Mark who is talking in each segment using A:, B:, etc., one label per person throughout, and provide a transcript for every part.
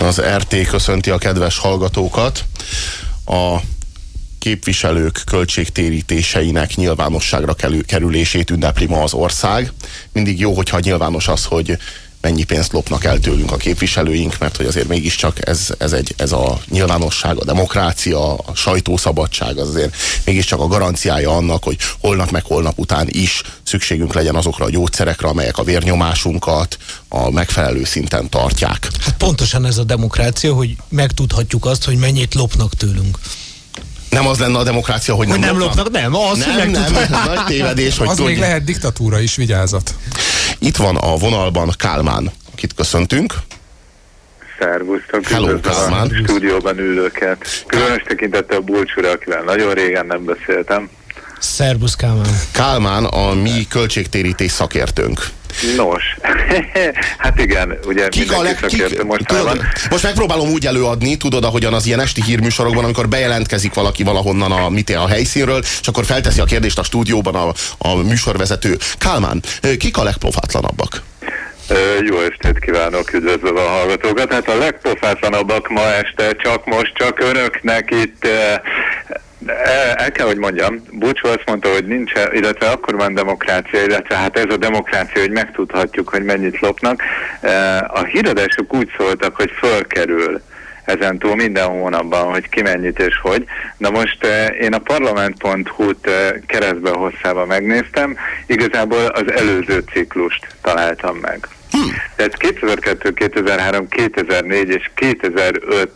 A: Az RT köszönti a kedves hallgatókat. A képviselők költségtérítéseinek nyilvánosságra kerülését ünnepli ma az ország. Mindig jó, hogyha nyilvános az, hogy mennyi pénzt lopnak el tőlünk a képviselőink, mert hogy azért mégiscsak ez, ez, egy, ez a nyilvánosság, a demokrácia, a sajtószabadság az azért mégiscsak a garanciája annak, hogy holnap meg holnap után is szükségünk legyen azokra a gyógyszerekre, amelyek a vérnyomásunkat a megfelelő szinten tartják.
B: Hát pontosan ez a demokrácia, hogy megtudhatjuk azt, hogy mennyit lopnak tőlünk.
A: Nem az lenne a demokrácia, hogy,
B: hogy
A: nem,
B: nem lopnak. Nem, az,
A: nem, hogy nem, nem, nagy tévedés. Hogy
C: az tudj... még lehet diktatúra is, vigyázat.
A: Itt van a vonalban Kálmán, akit köszöntünk.
D: Szervusztok,
A: Hello, Kálmán.
D: a stúdióban ülőket. Különös tekintettel a Bulcsúra, akivel nagyon régen nem beszéltem.
B: Szervusz Kálmán.
A: Kálmán a mi költségtérítés szakértőnk.
D: Nos, hát igen, ugye
A: kik a leg, kik, tudod, most megpróbálom úgy előadni, tudod, ahogyan az ilyen esti hírműsorokban, amikor bejelentkezik valaki valahonnan a, mit a helyszínről, és akkor felteszi a kérdést a stúdióban a, a műsorvezető. Kálmán, kik a legpofátlanabbak?
D: Jó estét kívánok, üdvözlöm a hallgatókat. Hát a legpofátlanabbak ma este csak most, csak önöknek itt el kell, hogy mondjam, Búcsú azt mondta, hogy nincs, illetve akkor van demokrácia, illetve hát ez a demokrácia, hogy megtudhatjuk, hogy mennyit lopnak. A híradások úgy szóltak, hogy fölkerül ezen túl minden hónapban, hogy ki mennyit és hogy. Na most én a parlament.hu-t keresztbe hosszában megnéztem, igazából az előző ciklust találtam meg. Hmm. Tehát 2002, 2003, 2004 és 2005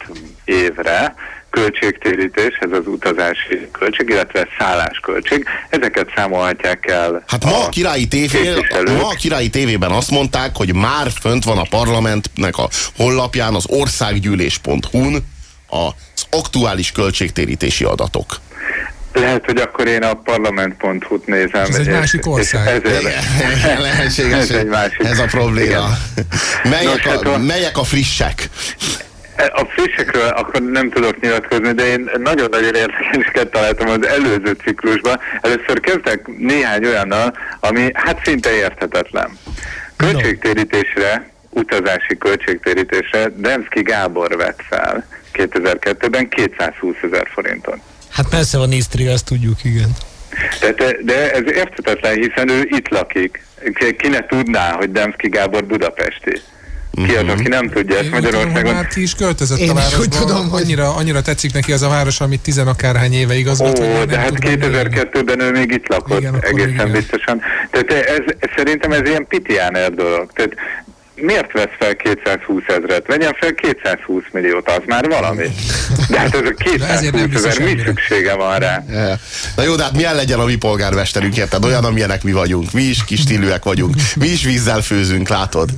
D: évre költségtérítés, ez az utazási költség, illetve szállásköltség. Ezeket számolhatják el.
A: Hát ma a, királyi, tévé, ma a királyi tévében azt mondták, hogy már fönt van a parlamentnek a honlapján, az országgyűlés.hu-n az aktuális költségtérítési adatok.
D: Lehet, hogy akkor én a parlament.hu-t nézem.
C: Ez egy és, másik ország.
A: ezért, Lehetséges, ez, egy másik. ez a probléma. Melyek, Nos, hát a, a, melyek a frissek?
D: A frissekről akkor nem tudok nyilatkozni, de én nagyon-nagyon érdekeseket találtam az előző ciklusban. Először kezdtek néhány olyannal, ami hát szinte érthetetlen. Költségtérítésre, utazási költségtérítésre Demszki Gábor vett fel 2002-ben 220 ezer forinton.
B: Hát persze van Isztria, azt tudjuk, igen.
D: De, de ez érthetetlen, hiszen ő itt lakik. Ki ne tudná, hogy Demszki Gábor budapesti. Ki az, aki nem tudja ezt Magyarországon? Tudom,
C: már ki is költözött Én a városba. Tudom, hogy... annyira, annyira tetszik neki az a város, amit tizenakárhány éve igazgat,
D: Ó, de hát 2002-ben ő még itt lakott, igen, egészen igen. biztosan. Tehát ez, ez, szerintem ez ilyen pitiáner dolog. Tehát miért vesz fel 220 ezeret? Vegyen fel 220 milliót, az már valami. De hát ez a 220 ezer, mi szüksége van rá?
A: Na jó, de hát milyen legyen a mi polgármesterünk, érted? Olyan, amilyenek mi vagyunk. Mi is kis stílűek vagyunk. Mi is vízzel főzünk, látod?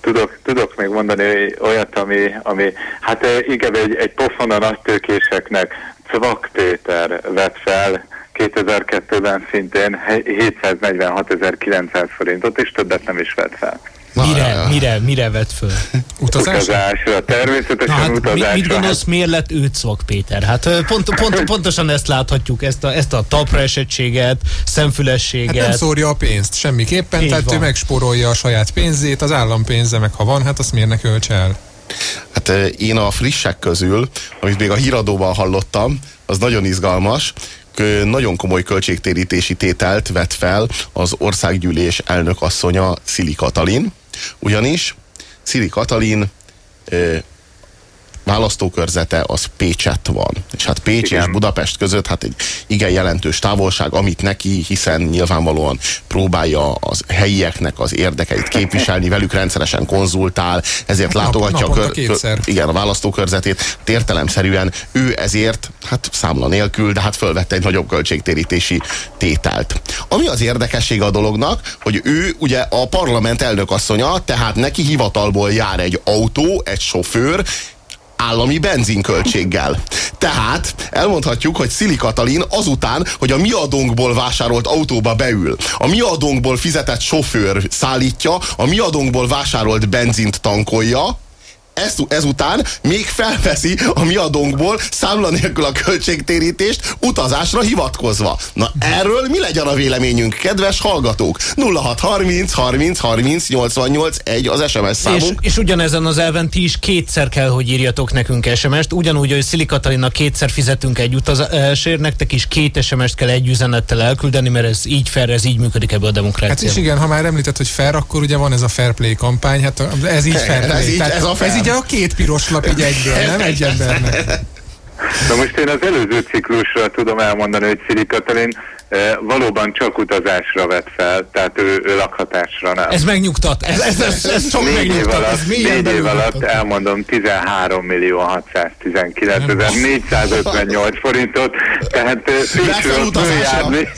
D: Tudok, tudok még mondani olyat, ami, ami hát eh, igen, egy, egy pofon a nagytőkéseknek Cvak Péter vett fel 2002-ben szintén 746.900 forintot, és többet nem is vett fel.
B: Mire, mire, mire vett föl?
D: Utazásra? Utazásra, természetesen Na, hát utazásra.
B: Mit gondolsz, miért lett őt Szvak Péter? Hát pont, pont, pontosan ezt láthatjuk, ezt a, ezt a tapra esettséget, szemfülességet. Hát
C: nem szórja a pénzt semmiképpen, Így tehát van. ő megspórolja a saját pénzét, az állampénze meg ha van, hát azt miért ne költse el?
A: Hát én a frissek közül, amit még a híradóban hallottam, az nagyon izgalmas, nagyon komoly költségtérítési tételt vett fel az országgyűlés elnök asszonya Szili Katalin, ugyanis Szili Katalin választókörzete az Pécset van. És hát Pécs igen. és Budapest között hát egy igen jelentős távolság, amit neki, hiszen nyilvánvalóan próbálja az helyieknek az érdekeit képviselni, velük rendszeresen konzultál, ezért hát látogatja
C: nap, a, kör, kör,
A: igen, a választókörzetét. Tértelemszerűen ő ezért, hát számla nélkül, de hát fölvette egy nagyobb költségtérítési tételt. Ami az érdekessége a dolognak, hogy ő ugye a parlament elnökasszonya, tehát neki hivatalból jár egy autó, egy sofőr, állami benzinköltséggel. Tehát elmondhatjuk, hogy Szili Katalin azután, hogy a mi adónkból vásárolt autóba beül, a mi adónkból fizetett sofőr szállítja, a mi adónkból vásárolt benzint tankolja, ez, ezután még felveszi a mi adónkból számla nélkül a költségtérítést utazásra hivatkozva. Na erről mi legyen a véleményünk, kedves hallgatók? 0630 30 30 88 1 az SMS számunk.
B: És, és ugyanezen az elven ti is kétszer kell, hogy írjatok nekünk SMS-t, ugyanúgy, hogy Szili Katalinnak kétszer fizetünk egy utazásért, nektek is két SMS-t kell egy üzenettel elküldeni, mert ez így fair, ez így működik ebbe a demokrácia.
C: Hát és igen, ha már említett, hogy fair, akkor ugye van ez a fair play kampány, hát ez így fair play.
A: Ez így, ez a fair.
C: Ez így a két piros lap így egyből, nem egy embernek.
D: Na most én az előző ciklusra tudom elmondani, hogy Szili Katalin e, valóban csak utazásra vett fel, tehát ő, ő lakhatásra nem.
B: Ez megnyugtat, ez, ez, ez, ez csak
D: négy év
B: megnyugtat.
D: alatt,
B: Ez mélyen
D: négy év alatt elmondom 13 millió 619 ezer 458 forintot, tehát Pécsről
A: utazásra.
D: följárni,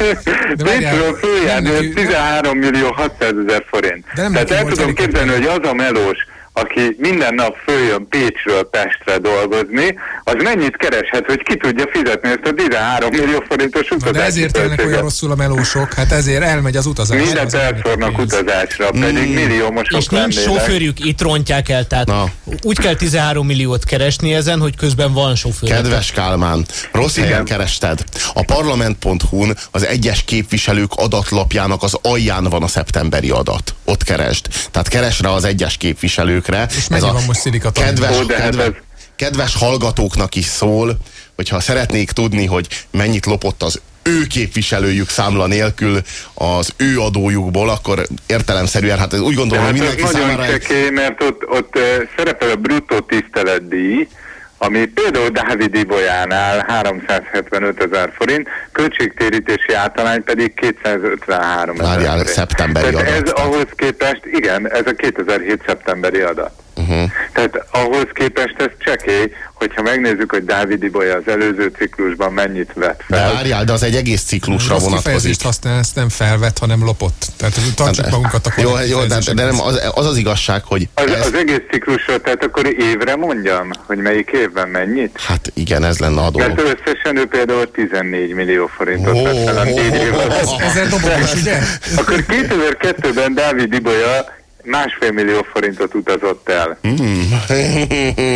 D: Pécsről följárni
C: nem
D: ez
C: neki-
D: 13 millió 600 ezer forint. Tehát el tudom képzelni, hogy az a melós, aki minden nap följön Pécsről Pestre dolgozni, az mennyit kereshet, hogy ki tudja fizetni ezt a 13 millió forintos
C: Na,
D: utazási
C: de ezért élnek olyan rosszul a melósok, hát ezért elmegy az utazás.
D: Mindent
C: pénz.
D: utazásra, pedig milliómosok
B: És nincs sofőrjük, itt rontják el, tehát
A: Na.
B: úgy kell 13 milliót keresni ezen, hogy közben van sofőr.
A: Kedves Kálmán, rossz helyen
D: Igen.
A: kerested. A parlament.hu-n az egyes képviselők adatlapjának az alján van a szeptemberi adat. Ott keresd. Tehát keres rá az egyes képviselőkre.
C: És mennyi van most Szili Katalin?
A: kedves,
D: Ó, de hát
A: kedves,
D: ez-
A: kedves hallgatóknak is szól, hogyha szeretnék tudni, hogy mennyit lopott az ő képviselőjük számla nélkül az ő adójukból, akkor értelemszerűen, hát ez úgy gondolom, hogy
D: Hát ez
A: mindenki
D: nagyon
A: számára... egy-
D: csekély, mert ott, ott szerepel a bruttó tiszteletdíj, ami például Dávid Ibolyánál 375 ezer forint, költségtérítési általány pedig 253 ezer forint.
A: szeptemberi
D: Tehát
A: adat,
D: ez ahhoz képest, igen, ez a 2007 szeptemberi adat.
A: Uh-huh.
D: Tehát ahhoz képest ez csekély, hogyha megnézzük, hogy Dávid Ibolya az előző ciklusban mennyit vett
A: De
D: fel.
A: várjál, de az egy egész ciklusra
C: Rossz
A: vonatkozik.
C: használ, ezt nem felvett, hanem lopott. Tehát tartsuk magunkat a
A: jó, jó, de, de nem, az, az az igazság, hogy
D: Az,
A: ez,
D: az egész ciklusra, tehát akkor évre mondjam, hogy melyik évben mennyit?
A: hát igen, ez lenne a
D: Mert
A: dolog.
D: összesen ő például 14 millió forintot
A: Ó,
D: vett fel a négy év alatt.
C: Ez, ezzel dobogos, ugye?
D: Akkor 2002-ben Dávid Ibolya másfél millió forintot utazott el.
A: Hmm.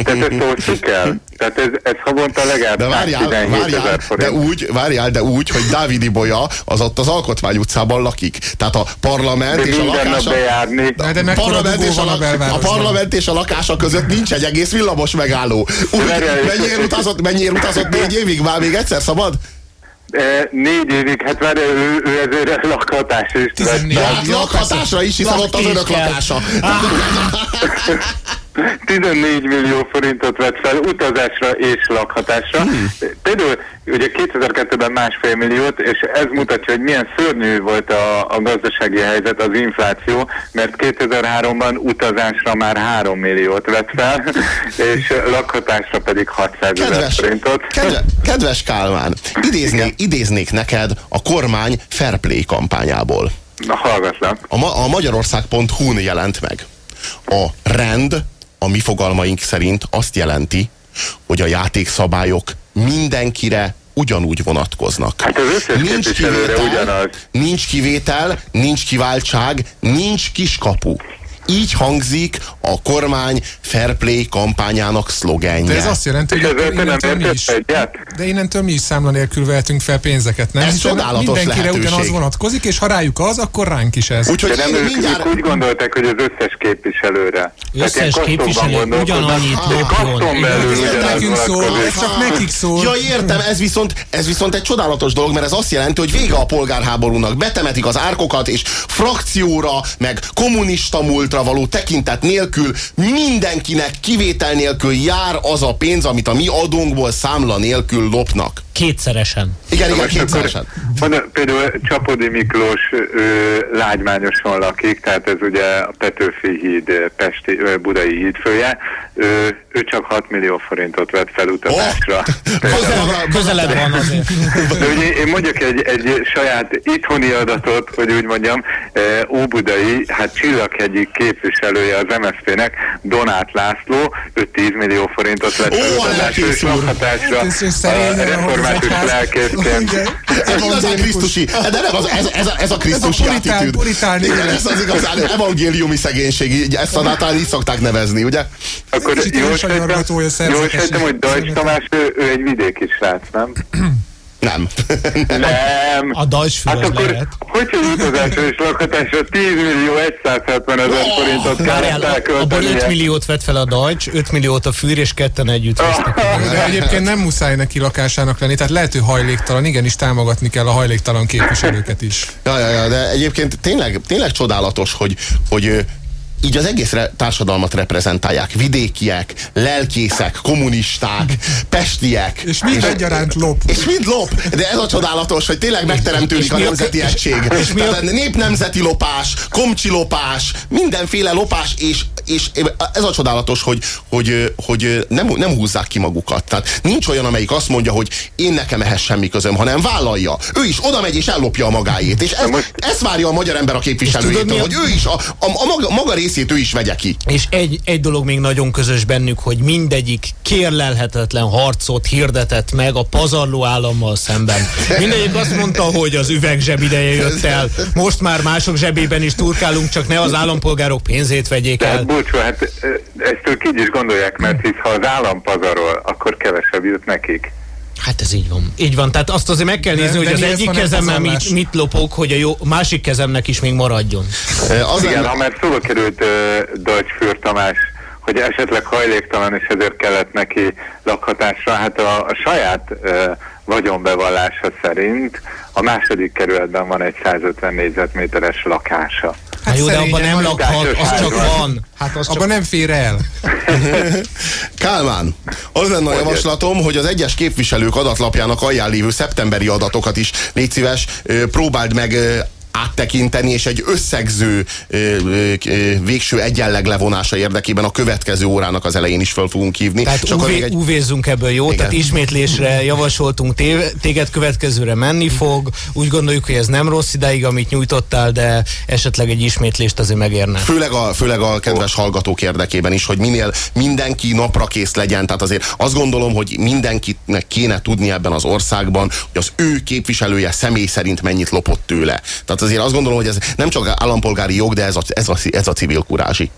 D: Tehát ezt osszuk el? Tehát ez, ez havonta legalább
A: De várjál,
D: 117
A: várjál, de úgy, várjál, de úgy, hogy Dávid Ibolya az ott az Alkotmány utcában lakik. Tehát a parlament
D: De
A: és a lakása...
D: bejárni.
C: De, de
A: parlament és a,
C: a
A: a parlament és a lakása között nincs egy egész villamos megálló. Úgy, mennyire utazott, mennyire utazott négy évig? Már még egyszer szabad?
D: E, négy évig, hát már ő, ő ezért lakhatás is.
C: 14
D: vett fel.
A: Hát lakhatásra is, hiszen ott az
B: kell.
A: lakása.
D: 14 millió forintot vett fel utazásra és lakhatásra.
A: Hmm.
D: Például ugye 2002-ben másfél milliót, és ez mutatja, hogy milyen szörnyű volt a, a gazdasági helyzet, az infláció, mert 2003-ban utazásra már 3 milliót vett fel, és lakhatásra pedig 600 ezer
A: Kedves,
D: forintot.
A: kedve, kedves Kálmán, idéznék, idéznék neked a kormány Fair Play kampányából.
D: Na, hallgatlak.
A: A, ma, a magyarország.hu-n jelent meg. A rend a mi fogalmaink szerint azt jelenti, hogy a játékszabályok mindenkire ugyanúgy vonatkoznak.
D: Hát az összes képviselőre ugyanaz.
A: nincs kivétel, nincs kiváltság, nincs kiskapu. Így hangzik a kormány Fair Play kampányának szlogenje.
C: De ez azt jelenti, hogy akkor innentől mi is, de innentől mi is számla nélkül vehetünk fel pénzeket, nem?
A: Ez
C: Hiszen
A: csodálatos
C: mindenkire
A: lehetőség.
C: ugyanaz vonatkozik, és ha rájuk az, akkor ránk is ez.
A: Úgyhogy
D: De nem ők,
A: mindjárt...
D: ők úgy gondolták, hogy az összes képviselőre.
B: Összes
D: ilyen
B: képviselő ugyanannyit
D: ugyanaz
C: nekünk szól, ez csak nekik szól.
A: Ja, értem, ez viszont, ez viszont egy csodálatos dolog, mert ez azt jelenti, hogy vége a polgárháborúnak, betemetik az árkokat, és frakcióra, meg kommunista múltra való tekintet nélkül mindenkinek kivétel nélkül jár az a pénz, amit a mi adónkból számla nélkül lopnak.
B: Kétszeresen.
A: Igen, igen, kétszeresen.
D: Van, például Csapodi Miklós ő, lágymányosan lakik, tehát ez ugye a Petőfi híd, Pesti, Budai hídfője. Ő, ő csak 6 millió forintot vett fel utazásra.
B: Oh, közelebb van azért.
D: De ugye én mondjak egy, egy saját itthoni adatot, hogy úgy mondjam, Óbudai, hát Csillaghegyi képviselője az MSZP-nek, Donát László, ő 10 millió forintot vett fel utazásra és lakhatásra református lelkészként.
A: Ez igazán Krisztusi, de nem, az, ez, ez, ez a Krisztusi attitűd. Igen, ez az igazán evangéliumi szegénység, ezt a így szokták nevezni, ugye?
D: Akkor jól sejtem, hogy Dajcs Tamás, ő, ő egy vidéki srác, nem?
A: Nem.
D: Nem.
B: A Dajsfüred
D: Hát akkor,
B: lehet.
D: hogyha utazásra és lakhatásra 10 millió 170 ezer forintot kellett
B: Várjál, abból 5
D: elköltenie.
B: milliót vett fel a Deutsch, 5 milliót a fűr, és ketten együtt hoztak.
C: De egyébként nem muszáj neki lakásának lenni, tehát lehet, hogy hajléktalan, igenis támogatni kell a hajléktalan képviselőket is.
A: Ja, ja, ja, de egyébként tényleg, tényleg csodálatos, hogy, hogy így az egész re- társadalmat reprezentálják. Vidékiek, lelkészek, kommunisták, pestiek.
C: És mind egyaránt lop.
A: És mind lop. De ez a csodálatos, hogy tényleg megteremtődik
B: és
A: a nemzeti
B: és-
A: egység.
B: és mi a-
A: Tehát népnemzeti lopás, komcsi lopás, mindenféle lopás, és, és ez a csodálatos, hogy, hogy, hogy nem, nem húzzák ki magukat. Tehát nincs olyan, amelyik azt mondja, hogy én nekem ehhez semmi közöm, hanem vállalja. Ő is oda megy és ellopja a magáét. És ez,
D: most-
A: ezt várja a magyar ember a képviselőjétől, hogy ő is a, a, a maga, maga részét ő is vegye ki.
B: És egy, egy dolog még nagyon közös bennük, hogy mindegyik kérlelhetetlen harcot hirdetett meg a pazarló állammal szemben. Mindegyik azt mondta, hogy az üveg zsebideje jött el. Most már mások zsebében is turkálunk, csak ne az állampolgárok pénzét vegyék el.
D: Búcsú, hát ezt ők így is gondolják, mert hisz ha az állam pazarol, akkor kevesebb jut nekik.
B: Hát ez így van. Így van. Tehát azt azért meg kell
C: De-
B: nézni,
C: de
B: hogy az
C: miért
B: egyik kezemmel mit, mit lopok, hogy a jó, másik kezemnek is még maradjon.
A: Az
D: Igen,
A: lenne-
D: ha már szóba került uh, Deutsch Fürth Tamás, hogy esetleg hajléktalan, és ezért kellett neki lakhatásra, hát a, a saját uh, vagyonbevallása szerint a második kerületben van egy 150 négyzetméteres lakása.
B: Hát jó, de abban nem lakhat, az csak van. Hát az csak
C: Abban nem fér el.
A: Kálmán, az lenne a
D: Hogy
A: javaslatom, hogy az egyes képviselők adatlapjának alján lévő szeptemberi adatokat is légy szíves, próbáld meg áttekinteni, és egy összegző ö, ö, végső egyenleg levonása érdekében a következő órának az elején is fel fogunk hívni.
B: Tehát
A: és akkor egy,
B: UV-zünk ebből jó,
A: Igen.
B: tehát ismétlésre javasoltunk té- téged, következőre menni fog. Úgy gondoljuk, hogy ez nem rossz ideig, amit nyújtottál, de esetleg egy ismétlést azért megérne.
A: Főleg a, főleg a kedves hallgatók érdekében is, hogy minél mindenki napra kész legyen. Tehát azért azt gondolom, hogy mindenkinek kéne tudni ebben az országban, hogy az ő képviselője személy szerint mennyit lopott tőle. Tehát azért azt gondolom, hogy ez nem csak állampolgári jog, de ez a, ez a, ez a civil kurázsi.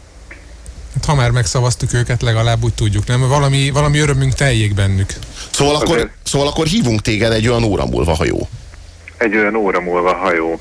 C: Hát, ha már megszavaztuk őket, legalább úgy tudjuk, nem? Valami, valami örömünk teljék bennük.
A: Szóval akkor,
D: Azért.
A: szóval akkor hívunk téged egy olyan óra múlva, ha jó.
D: Egy olyan óra múlva hajó.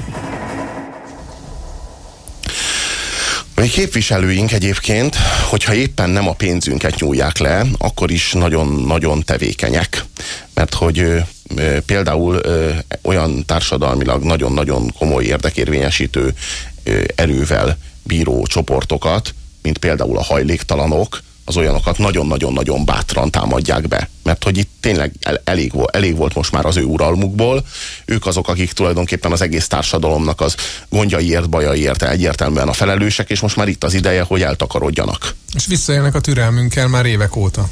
A: Mi képviselőink egyébként, hogyha éppen nem a pénzünket nyúlják le, akkor is nagyon-nagyon tevékenyek. Mert hogy például olyan társadalmilag nagyon-nagyon komoly érdekérvényesítő erővel bíró csoportokat, mint például a hajléktalanok, az olyanokat nagyon-nagyon-nagyon bátran támadják be. Mert hogy itt tényleg el, elég, volt, elég volt most már az ő uralmukból. Ők azok, akik tulajdonképpen az egész társadalomnak az gondjaiért, bajaiért egyértelműen a felelősek, és most már itt az ideje, hogy eltakarodjanak.
C: És visszaélnek a türelmünkkel már évek óta.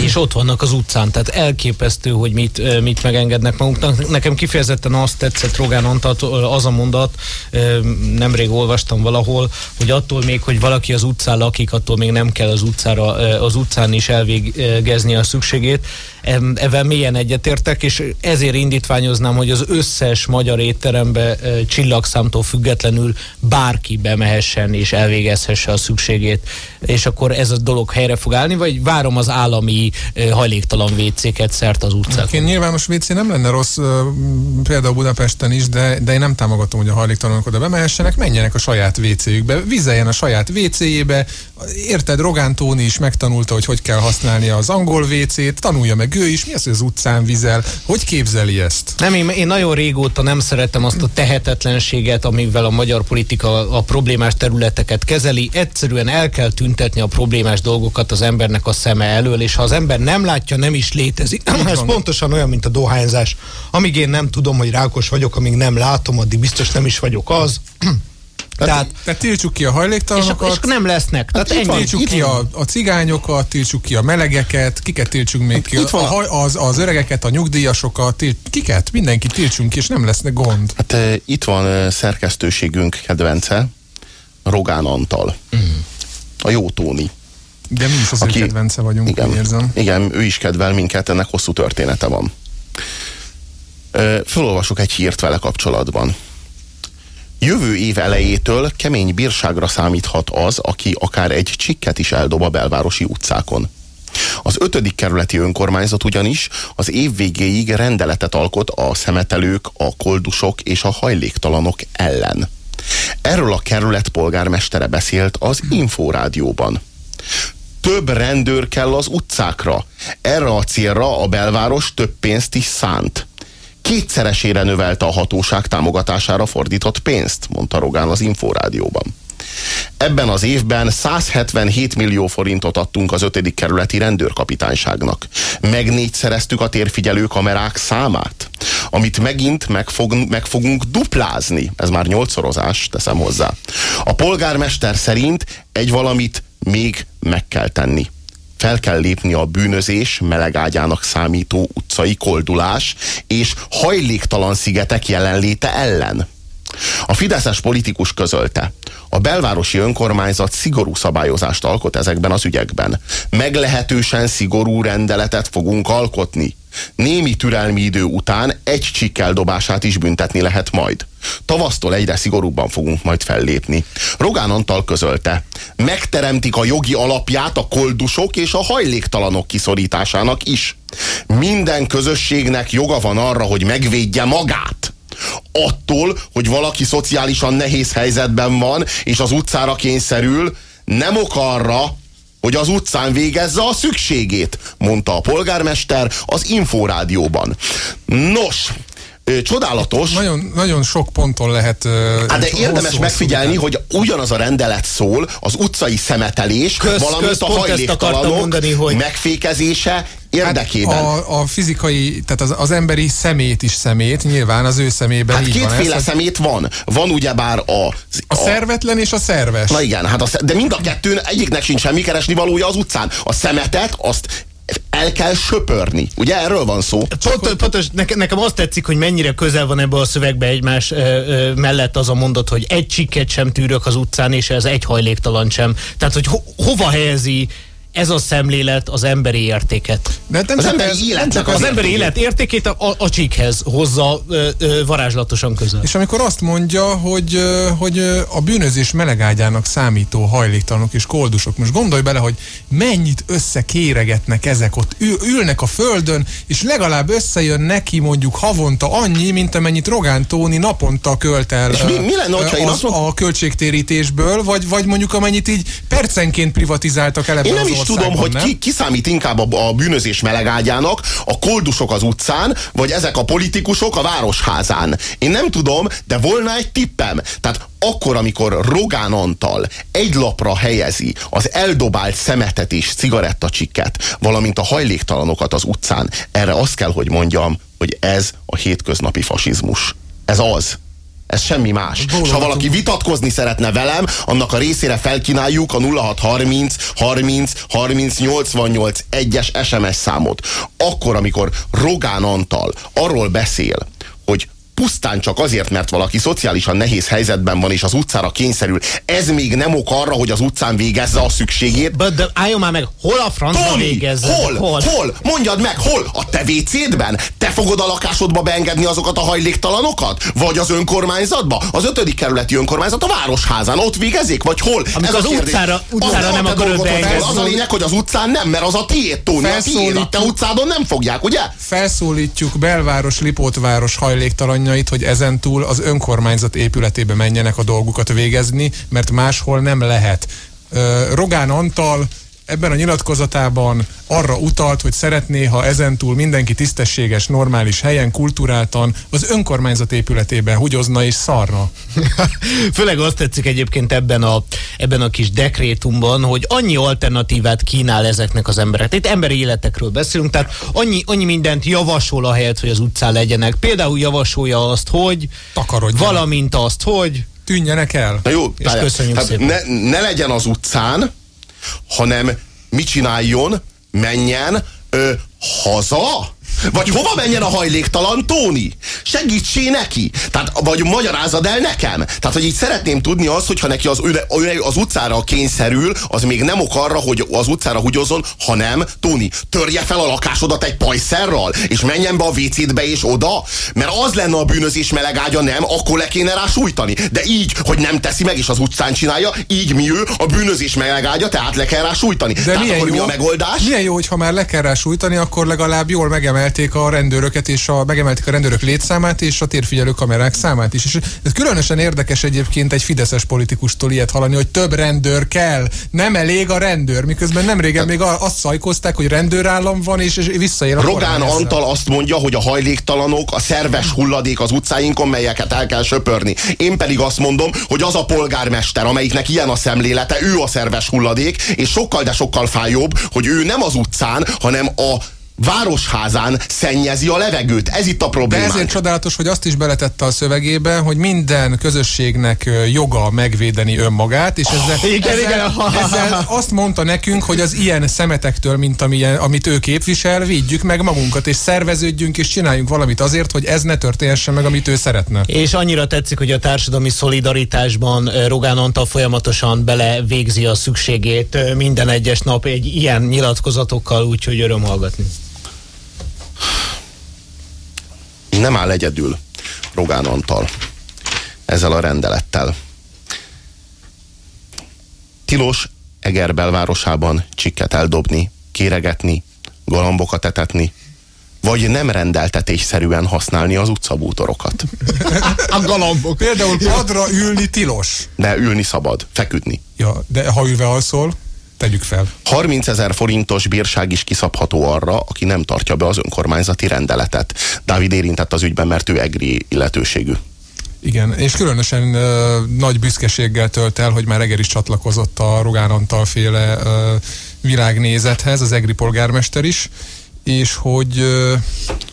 B: És ott vannak az utcán, tehát elképesztő, hogy mit, mit megengednek maguknak. Nekem kifejezetten azt tetszett Rogán Antal, az a mondat, nemrég olvastam valahol, hogy attól még, hogy valaki az utcán lakik, attól még nem kell az, utcára, az utcán is elvégezni a szükségét. Ezzel mélyen egyetértek, és ezért indítványoznám, hogy az összes magyar étterembe csillagszámtól függetlenül bárki bemehessen és elvégezhesse a szükségét, és akkor ez a dolog helyre fog állni, vagy várom az állami hajléktalan vécéket szert az utcákon.
C: Én nyilvános WC nem lenne rossz, például Budapesten is, de, de én nem támogatom, hogy a hajléktalanok oda bemehessenek, menjenek a saját WC-jükbe, vizeljen a saját WC-jébe, érted, Rogán Tóni is megtanulta, hogy hogy kell használni az angol WC-t, tanulja meg ő is, mi az, hogy az utcán vizel, hogy képzeli ezt?
B: Nem, én, én nagyon régóta nem szeretem azt a tehetetlenséget, amivel a magyar politika a problémás területeket kezeli. Egyszerűen el kell tüntetni a problémás dolgokat az embernek a szeme elől, és ha az ember nem látja, nem is létezik. Ez pontosan olyan, mint a dohányzás. Amíg én nem tudom, hogy rákos vagyok, amíg nem látom, addig biztos nem is vagyok az. Tehát,
C: Tehát tiltsuk ki a
B: és,
C: hajléktalanokat,
B: és akkor nem lesznek. Tehát
A: itt
B: ennyi.
A: van,
C: tiltsuk ki a, a cigányokat, tiltsuk ki a melegeket, kiket tiltsuk még ki,
A: itt van.
C: a, az, az öregeket, a nyugdíjasokat, tilt, kiket, mindenki tiltsunk ki, és nem lesznek gond.
A: Hát e, itt van e, szerkesztőségünk kedvence, Rogán Antal. A jó Tóni.
C: De mi is az
A: Aki-
C: ő kedvence vagyunk,
A: Igen,
C: érzem.
A: igen, ő is kedvel minket, ennek hosszú története van. Ö, Fölolvasok egy hírt vele kapcsolatban. Jövő év elejétől kemény bírságra számíthat az, aki akár egy csikket is eldob a belvárosi utcákon. Az ötödik kerületi önkormányzat ugyanis az év végéig rendeletet alkot a szemetelők, a koldusok és a hajléktalanok ellen. Erről a kerület polgármestere beszélt az Inforádióban több rendőr kell az utcákra. Erre a célra a belváros több pénzt is szánt. Kétszeresére növelte a hatóság támogatására fordított pénzt, mondta Rogán az Inforádióban. Ebben az évben 177 millió forintot adtunk az 5. kerületi rendőrkapitányságnak. Megnégyszereztük a térfigyelő kamerák számát, amit megint meg, fog, meg fogunk duplázni. Ez már nyolcszorozás, teszem hozzá. A polgármester szerint egy valamit még meg kell tenni. Fel kell lépni a bűnözés melegágyának számító utcai koldulás és hajléktalan szigetek jelenléte ellen. A fideszes politikus közölte, a belvárosi önkormányzat szigorú szabályozást alkot ezekben az ügyekben. Meglehetősen szigorú rendeletet fogunk alkotni. Némi türelmi idő után egy csikkel dobását is büntetni lehet majd. Tavasztól egyre szigorúbban fogunk majd fellépni. Rogán Antal közölte, megteremtik a jogi alapját a koldusok és a hajléktalanok kiszorításának is. Minden közösségnek joga van arra, hogy megvédje magát attól, hogy valaki szociálisan nehéz helyzetben van, és az utcára kényszerül, nem ok arra, hogy az utcán végezze a szükségét, mondta a polgármester az Inforádióban. Nos, ö, csodálatos,
C: Nagyon, nagyon sok ponton lehet... ö,
A: Hát de
C: hosszú-
A: érdemes
C: hosszú
A: megfigyelni,
C: vitát.
A: hogy ugyanaz a rendelet szól az utcai szemetelés,
B: Kösz-
A: valamint
B: kösz,
A: a hajléktalanok
B: mondani, hogy-
A: megfékezése érdekében.
C: Hát a, a fizikai, tehát az, az emberi szemét is szemét, nyilván az ő szemében
A: Hát
C: így van ez.
A: kétféle szemét van. Van ugyebár a...
C: A szervetlen és a szerves.
A: Na igen, hát a, de mind a kettőn egyiknek sincs semmi keresni valója az utcán. A szemetet azt el kell söpörni. Ugye erről van szó?
B: Pont, pontos, nekem, nekem azt tetszik, hogy mennyire közel van ebbe a szövegbe egymás ö, ö, mellett az a mondat, hogy egy csikket sem tűrök az utcán, és ez egy hajléktalan sem. Tehát, hogy ho, hova helyezi ez a szemlélet az emberi értéket.
C: De nem
A: Az
C: csak
A: emberi
C: ez, nem
A: életnek
C: csak
A: az
B: Az
C: az,
B: emberi élet értékét a, a, csíkhez hozza ö, ö, varázslatosan közel.
C: És amikor azt mondja, hogy, ö, hogy a bűnözés melegágyának számító hajléktalanok és koldusok, most gondolj bele, hogy mennyit összekéregetnek ezek ott, ül, ülnek a földön, és legalább összejön neki mondjuk havonta annyi, mint amennyit Rogán Tóni naponta költ el
A: És mi- mi lenne,
C: ö,
A: én
C: az,
A: azt mond-
C: a költségtérítésből, vagy, vagy mondjuk amennyit így percenként privatizáltak el ebben
A: Én nem
C: az
A: is
C: országban,
A: tudom, hogy
C: nem?
A: ki, ki számít inkább a, a bűnözés melegágyának, a koldusok az utcán, vagy ezek a politikusok a városházán. Én nem tudom, de volna egy tippem. Tehát akkor, amikor Rogán Antal egy lapra helyezi az eldobált szemetet és cigarettacsikket, valamint a hajléktalanokat az utcán, erre azt kell, hogy mondjam, hogy ez a hétköznapi fasizmus. Ez az. Ez semmi más. És ha
C: Bólogatunk.
A: valaki vitatkozni szeretne velem, annak a részére felkínáljuk a 0630 30 30 88 1-es SMS számot. Akkor, amikor Rogán Antal arról beszél, pusztán csak azért, mert valaki szociálisan nehéz helyzetben van és az utcára kényszerül, ez még nem ok arra, hogy az utcán végezze a szükségét.
B: De, de álljon már meg, hol a francba
A: Tony,
B: végezze?
A: hol, hol, hol? Mondjad meg, hol? A te vécédben? Te fogod a lakásodba beengedni azokat a hajléktalanokat? Vagy az önkormányzatba? Az ötödik kerületi önkormányzat a városházán, ott végezik? Vagy hol?
B: Amikor
A: Ez a
B: az
A: kérdés.
B: utcára- utcára
A: Az a
B: nem akarod beengedni.
A: Az a lényeg, hogy az utcán nem, mert az a tiéd, Tóni, a tiéd. A te utcádon nem fogják, ugye?
C: Felszólítjuk belváros, Lipótváros hajléktalanjait, hogy ezentúl az önkormányzat épületébe menjenek a dolgukat végezni, mert máshol nem lehet. Rogán Antal ebben a nyilatkozatában arra utalt, hogy szeretné, ha ezentúl mindenki tisztességes, normális helyen, kulturáltan az önkormányzat épületében húgyozna és szarna.
B: Főleg azt tetszik egyébként ebben a, ebben a kis dekrétumban, hogy annyi alternatívát kínál ezeknek az emberek. Itt emberi életekről beszélünk, tehát annyi, annyi mindent javasol a helyet, hogy az utcán legyenek. Például javasolja azt, hogy
C: Takarodjanak.
B: valamint azt, hogy
C: Tűnjenek el.
A: Na jó,
B: És köszönjük
A: hát
B: szépen.
A: ne, ne legyen az utcán, hanem mit csináljon, menjen ö, haza? Vagy hova menjen a hajléktalan Tóni? Segítsé neki! Tehát, vagy magyarázad el nekem. Tehát, hogy így szeretném tudni azt, hogyha neki az, ő- az utcára kényszerül, az még nem ok arra, hogy az utcára hugyozzon, hanem Tóni, törje fel a lakásodat egy pajszerral, és menjen be a WC-be és oda, mert az lenne a bűnözés melegágya, nem, akkor le kéne rá sújtani. De így, hogy nem teszi meg, és az utcán csinálja, így mi ő, a bűnözés melegágya, tehát le kell rá sújtani.
C: De
A: tehát
C: milyen
A: akkor
C: jó,
A: mi a megoldás?
C: Milyen jó, hogy ha már le kell rá sújtani, akkor legalább jól megemelték a rendőröket, és a, megemelték a rendőrök létszámát, és a térfigyelő kamerák számát is. És ez különösen érdekes egyébként egy fideszes politikustól ilyet hallani, hogy több rendőr kell, nem elég a rendőr, miközben nem régen még azt szajkozták, hogy rendőrállam van, és, és visszaél a
A: Rogán. Antal azt mondja, hogy a hajléktalanok a szerves hulladék az utcáinkon, melyeket el kell söpörni. Én pedig azt mondom, hogy az a polgármester, amelyiknek ilyen a szemlélete, ő a szerves hulladék, és sokkal, de sokkal fájóbb, hogy ő nem az utcán, hanem a városházán szennyezi a levegőt. Ez itt a
C: De
A: probléma.
C: ezért csodálatos, hogy azt is beletette a szövegébe, hogy minden közösségnek joga megvédeni önmagát, és ezzel,
B: Igen,
C: ezzel,
B: igen.
C: ezzel azt mondta nekünk, hogy az ilyen szemetektől, mint amilyen, amit ő képvisel, védjük meg magunkat, és szerveződjünk, és csináljunk valamit azért, hogy ez ne történhessen meg, amit ő szeretne.
B: És annyira tetszik, hogy a társadalmi szolidaritásban Rogán Antal folyamatosan belevégzi a szükségét minden egyes nap egy ilyen nyilatkozatokkal, úgyhogy öröm hallgatni.
A: Nem áll egyedül Rogán Antal ezzel a rendelettel. Tilos Eger belvárosában csikket eldobni, kéregetni, galambokat etetni, vagy nem rendeltetésszerűen használni az utcabútorokat.
B: A galambok.
C: Például padra ülni tilos.
A: De ülni szabad, feküdni.
C: Ja, de ha ülve alszol, tegyük fel.
A: 30 ezer forintos bírság is kiszabható arra, aki nem tartja be az önkormányzati rendeletet. Dávid érintett az ügyben, mert ő egri illetőségű.
C: Igen, és különösen ö, nagy büszkeséggel tölt el, hogy már Eger is csatlakozott a Rogán Antal féle ö, világnézethez, az egri polgármester is, és hogy, ö,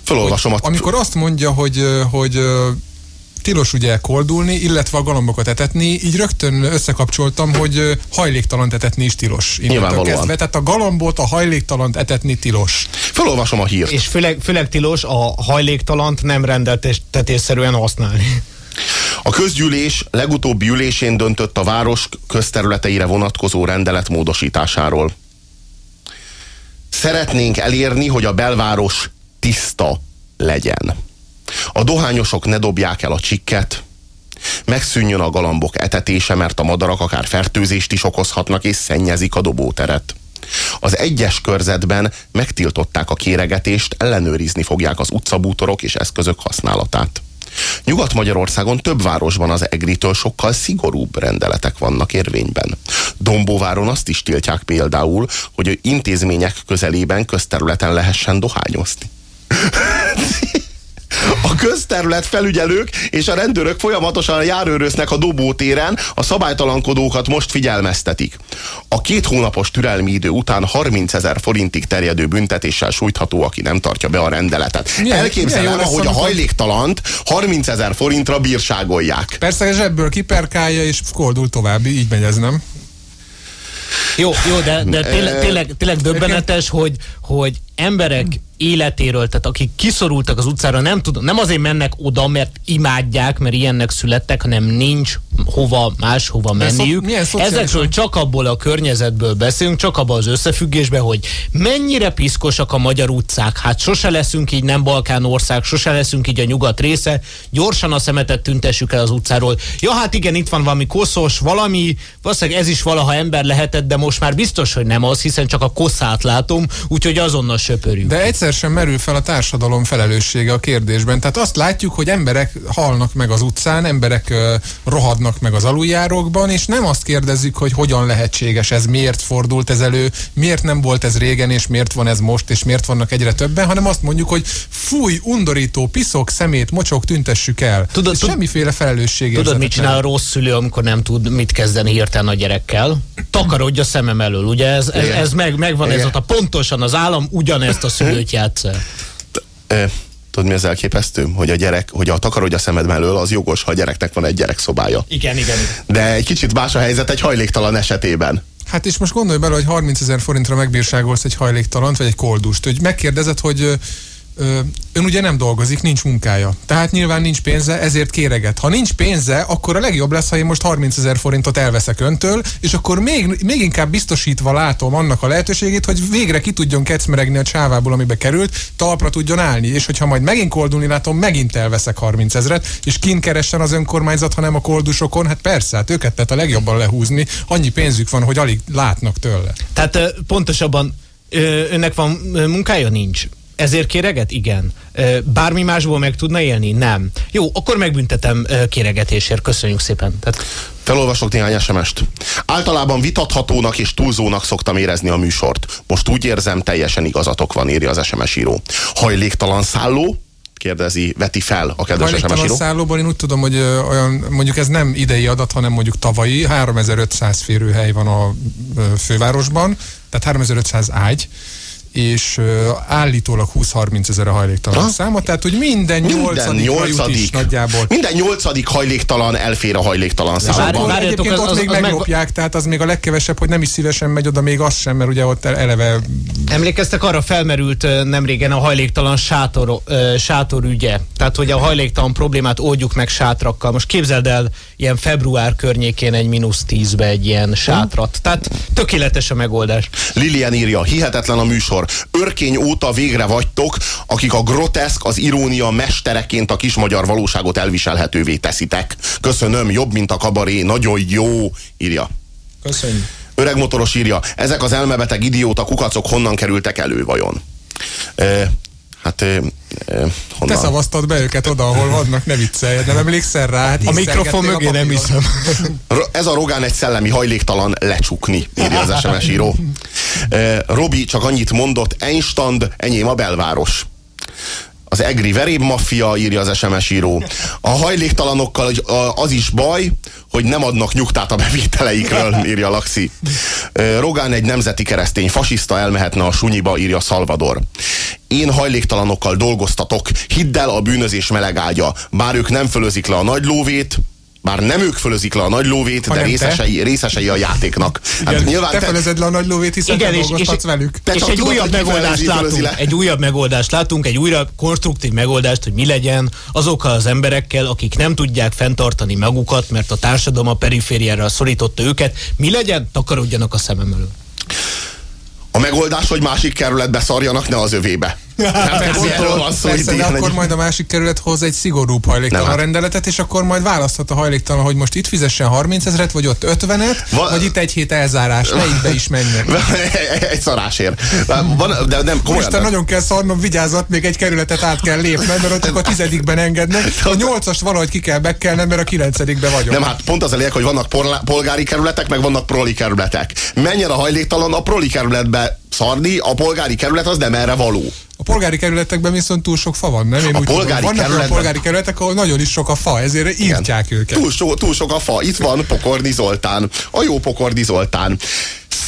A: Felolvasom a...
C: amikor azt mondja, hogy, hogy tilos ugye koldulni, illetve a galambokat etetni, így rögtön összekapcsoltam, hogy ö, hajléktalant etetni is tilos. innentől
A: Nyilvánvalóan.
C: Kezdve. Tehát a galambot, a hajléktalant etetni tilos.
A: Felolvasom a hírt.
B: És főleg, főleg tilos a hajléktalant nem rendeltetésszerűen használni.
A: A közgyűlés legutóbbi ülésén döntött a város közterületeire vonatkozó rendelet módosításáról. Szeretnénk elérni, hogy a belváros tiszta legyen. A dohányosok ne dobják el a csikket, megszűnjön a galambok etetése, mert a madarak akár fertőzést is okozhatnak és szennyezik a dobóteret. Az egyes körzetben megtiltották a kéregetést, ellenőrizni fogják az utcabútorok és eszközök használatát. Nyugat-Magyarországon több városban az egritől sokkal szigorúbb rendeletek vannak érvényben. Dombóváron azt is tiltják például, hogy intézmények közelében közterületen lehessen dohányozni. A közterület felügyelők és a rendőrök folyamatosan járőröznek a dobótéren, a szabálytalankodókat most figyelmeztetik. A két hónapos türelmi idő után 30 ezer forintig terjedő büntetéssel sújtható, aki nem tartja be a rendeletet.
C: Milyen-
A: Elképzelem,
C: milyen
A: a hajléktalant 30 ezer forintra bírságolják.
C: Persze zsebből kiperkálja, és koldul tovább, így megy ez, nem?
B: Jó, jó, de, de tényleg, tényleg, tényleg döbbenetes, hogy, hogy emberek életéről, tehát akik kiszorultak az utcára, nem tudom, nem azért mennek oda, mert imádják, mert ilyennek születtek, hanem nincs hova, máshova menniük.
C: szociálisan-
B: Ezekről csak abból a környezetből beszélünk, csak abban az összefüggésben, hogy mennyire piszkosak a magyar utcák. Hát sose leszünk így nem Balkán ország, sose leszünk így a nyugat része. Gyorsan a szemetet tüntessük el az utcáról. Ja, hát igen, itt van valami koszos, valami, valószínűleg ez is valaha ember lehetett, de most már biztos, hogy nem az, hiszen csak a koszát látom, úgyhogy azonnal söpörjük.
C: De egyszer sem merül fel a társadalom felelőssége a kérdésben. Tehát azt látjuk, hogy emberek halnak meg az utcán, emberek rohadnak meg az aluljárókban, és nem azt kérdezzük, hogy hogyan lehetséges ez, miért fordult ez elő, miért nem volt ez régen, és miért van ez most, és miért vannak egyre többen, hanem azt mondjuk, hogy fúj, undorító, piszok, szemét, mocsok, tüntessük el.
B: Tudod-
C: Ez
B: tud-
C: semmiféle felelősség.
B: Tudod, mit csinál a rossz szülő, amikor nem tud mit kezdeni hirtelen a gyerekkel? Takarodja szemem elől, ugye? Ez, ez, ez meg, megvan, ez
A: Igen.
B: ott a pontosan az állam ugyanezt a szülőt játsz.
A: Ö, Tudod, mi az elképesztő? Hogy a gyerek, hogy a takarodj a szemed mellől, az jogos, ha a gyereknek van egy gyerekszobája.
B: Igen, igen, igen.
A: De egy kicsit más a helyzet egy hajléktalan esetében.
C: Hát és most gondolj bele, hogy 30 ezer forintra megbírságolsz egy hajléktalant, vagy egy koldust. Hogy megkérdezed, hogy ön ugye nem dolgozik, nincs munkája. Tehát nyilván nincs pénze, ezért kéreget. Ha nincs pénze, akkor a legjobb lesz, ha én most 30 ezer forintot elveszek öntől, és akkor még, még inkább biztosítva látom annak a lehetőségét, hogy végre ki tudjon kecmeregni a csávából, amibe került, talpra tudjon állni. És hogyha majd megint koldulni látom, megint elveszek 30 ezret, és kin keressen az önkormányzat, hanem a koldusokon, hát persze, hát őket lehet a legjobban lehúzni, annyi pénzük van, hogy alig látnak tőle.
B: Tehát pontosabban önnek van munkája? Nincs. Ezért kéreget? Igen. Bármi másból meg tudna élni? Nem. Jó, akkor megbüntetem kéregetésért. Köszönjük szépen. Tehát
A: Felolvasok néhány SMS-t. Általában vitathatónak és túlzónak szoktam érezni a műsort. Most úgy érzem, teljesen igazatok van, írja az SMS író. Hajléktalan szálló? Kérdezi, veti fel a kedves SMS író.
C: szállóban én úgy tudom, hogy olyan, mondjuk ez nem idei adat, hanem mondjuk tavalyi, 3500 férőhely van a fővárosban, tehát 3500 ágy, és állítólag 20-30 ezer a hajléktalan
A: Ha?
C: száma, tehát hogy minden
A: Minden
C: nyolcadik hajút is
A: nyolcadik,
C: nagyjából.
A: minden nyolcadik hajléktalan elfér a hajléktalan
C: Akkor
B: Várjatok,
C: egyébként
B: az-
C: ott
B: az-
C: még
B: az meg-
C: meglopják, tehát az még a legkevesebb, hogy nem is szívesen megy oda, még az sem, mert ugye ott eleve
B: Emlékeztek, arra felmerült nemrégen a hajléktalan sátor, sátor ügye. Tehát, hogy a hajléktalan problémát oldjuk meg sátrakkal. Most képzeld el, ilyen február környékén egy mínusz tízbe egy ilyen sátrat. Tehát tökéletes a megoldás.
A: Lilian írja, hihetetlen a műsor. Örkény óta végre vagytok, akik a groteszk, az irónia mestereként a kis magyar valóságot elviselhetővé teszitek. Köszönöm, jobb, mint a kabaré, nagyon jó, írja.
B: Köszönjük.
A: Öreg motoros írja, ezek az elmebeteg idióta kukacok honnan kerültek elő vajon? E, hát e, e,
C: te
A: honnan?
C: szavaztad be őket oda, ahol vannak, ne viccelj, nem emlékszel rá? Hát
B: A mikrofon
C: ízzelgettél
B: mögé nem
C: papíron.
B: hiszem.
A: Ez a Rogán egy szellemi hajléktalan lecsukni, írja az SMS író. Robi csak annyit mondott, Einstand, enyém a belváros. Az Egri veréb maffia, írja az SMS író. A hajléktalanokkal az is baj, hogy nem adnak nyugtát a bevételeikről, írja Laxi. Rogán egy nemzeti keresztény fasiszta elmehetne a sunyiba, írja Salvador. Én hajléktalanokkal dolgoztatok, hidd el a bűnözés meleg ágya. Bár ők nem fölözik le a nagy lóvét, bár nem ők fölözik le a nagy lóvét, de
C: te.
A: részesei, részesei a játéknak. Hát nyilván
C: te
A: te,
C: felezed le a nagy lóvét, hiszen
B: Igen,
C: te
B: és, és,
C: velük.
A: Te
B: és egy
A: tudod,
B: újabb megoldást látunk.
A: le.
B: Egy újabb megoldást látunk, egy újabb konstruktív megoldást, hogy mi legyen azokkal az emberekkel, akik nem tudják fenntartani magukat, mert a társadalom a perifériára szorította őket. Mi legyen? Takarodjanak a szemem elől.
A: a megoldás, hogy másik kerületbe szarjanak, ne az övébe. Hát
C: Persze,
A: erről van szó,
C: persze, de akkor majd a másik kerület hoz egy szigorúbb
A: Nem,
C: hajléktalan
A: hát-
C: rendeletet, és akkor majd választhat a hajléktalan, hogy most itt fizessen 30 ezeret, vagy ott 50-et,
A: Va-
C: vagy itt egy hét elzárás, ne itt be is menjen.
A: egy szarásért. Van, de nem, komolyan.
C: Isten, nagyon kell szarnom, vigyázat, még egy kerületet át kell lépnem, mert ott csak a tizedikben engednek, a nyolcast valahogy ki kell bekelnem, mert a kilencedikben vagyok.
A: Nem, hát pont az a lényeg, hogy vannak polgári kerületek, meg vannak proli kerületek. Menjen a hajléktalan a proli kerületbe szarni, a polgári kerület az nem erre való.
C: A polgári kerületekben viszont túl sok fa van, nem? Én
A: A
C: úgy
A: polgári
C: tudom, vannak
A: kerületben-
C: polgári kerületek, ahol nagyon is sok a fa, ezért írtják őket.
A: Túl, so, túl sok a fa. Itt van Pokorni Zoltán. A jó Pokorni Zoltán.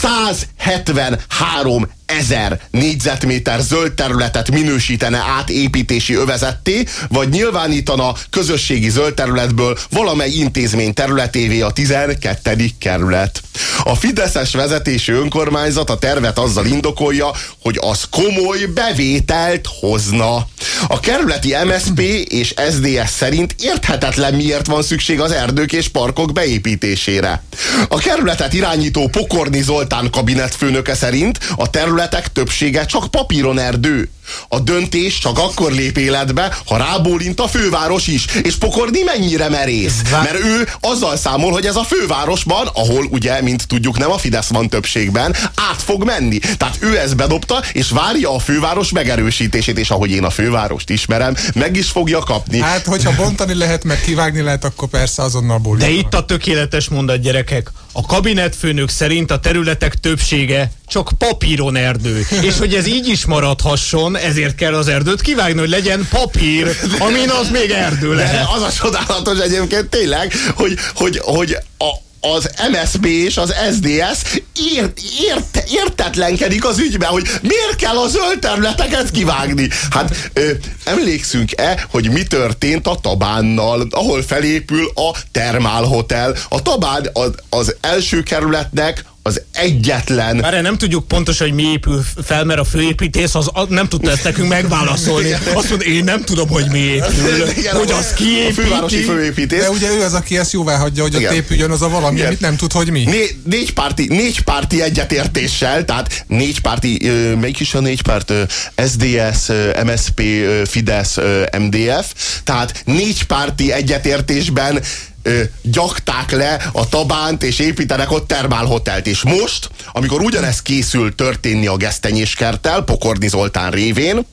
A: 173 ezer négyzetméter zöld területet minősítene át építési övezetté, vagy nyilvánítana közösségi zöld területből valamely intézmény területévé a 12. kerület. A Fideszes vezetésű önkormányzat a tervet azzal indokolja, hogy az komoly bevételt hozna. A kerületi MSP és SDS szerint érthetetlen miért van szükség az erdők és parkok beépítésére. A kerületet irányító Pokorni Zoltán kabinetfőnöke szerint a területek többsége csak papíron erdő. A döntés csak akkor lép életbe, ha rábólint a főváros is. És Pokorni mennyire merész? Mert ő azzal számol, hogy ez a fővárosban, ahol ugye, mint tudjuk, nem a Fidesz van többségben, át fog menni. Tehát ő ezt bedobta, és várja a főváros megerősítését, és ahogy én a fővárost ismerem, meg is fogja kapni.
C: Hát, hogyha bontani lehet, meg kivágni lehet, akkor persze azonnal bólítanak.
B: De itt a tökéletes mondat, gyerekek. A kabinetfőnök szerint a területek többsége csak papíron erdő. És hogy ez így is maradhasson, ezért kell az erdőt kivágni, hogy legyen papír, amin az még erdő
A: De
B: lehet.
A: az a csodálatos egyébként tényleg, hogy, hogy, hogy a, az MSB és az SDS ért, ért, értetlenkedik az ügyben, hogy miért kell a zöld területeket kivágni. Hát ö, emlékszünk-e, hogy mi történt a Tabánnal, ahol felépül a Termál Hotel. A Tabán az, az első kerületnek az egyetlen
B: Már nem tudjuk pontosan, hogy mi épül fel, mert a főépítész az, az nem tudta ezt nekünk megválaszolni. Azt mondta, én nem tudom, hogy mi épül.
A: Igen,
B: hogy az
A: A fővárosi főépítész.
C: De ugye ő az, aki ezt jóvá hagyja, hogy ott
A: Igen.
C: épüljön az a valami,
A: Igen.
C: amit nem tud, hogy mi.
A: Né, négy, párti, négy párti egyetértéssel, tehát négy párti, ö, melyik is a négy párt? Ö, SDS, ö, MSP, ö, Fidesz, ö, MDF. Tehát négy párti egyetértésben ö, gyakták le a Tabánt, és építenek ott termálhotelt. És most, amikor ugyanezt készül történni a Gesztenyéskerttel, Pokorni Zoltán révén,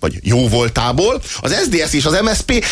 A: vagy jó voltából, az SDS és az MSP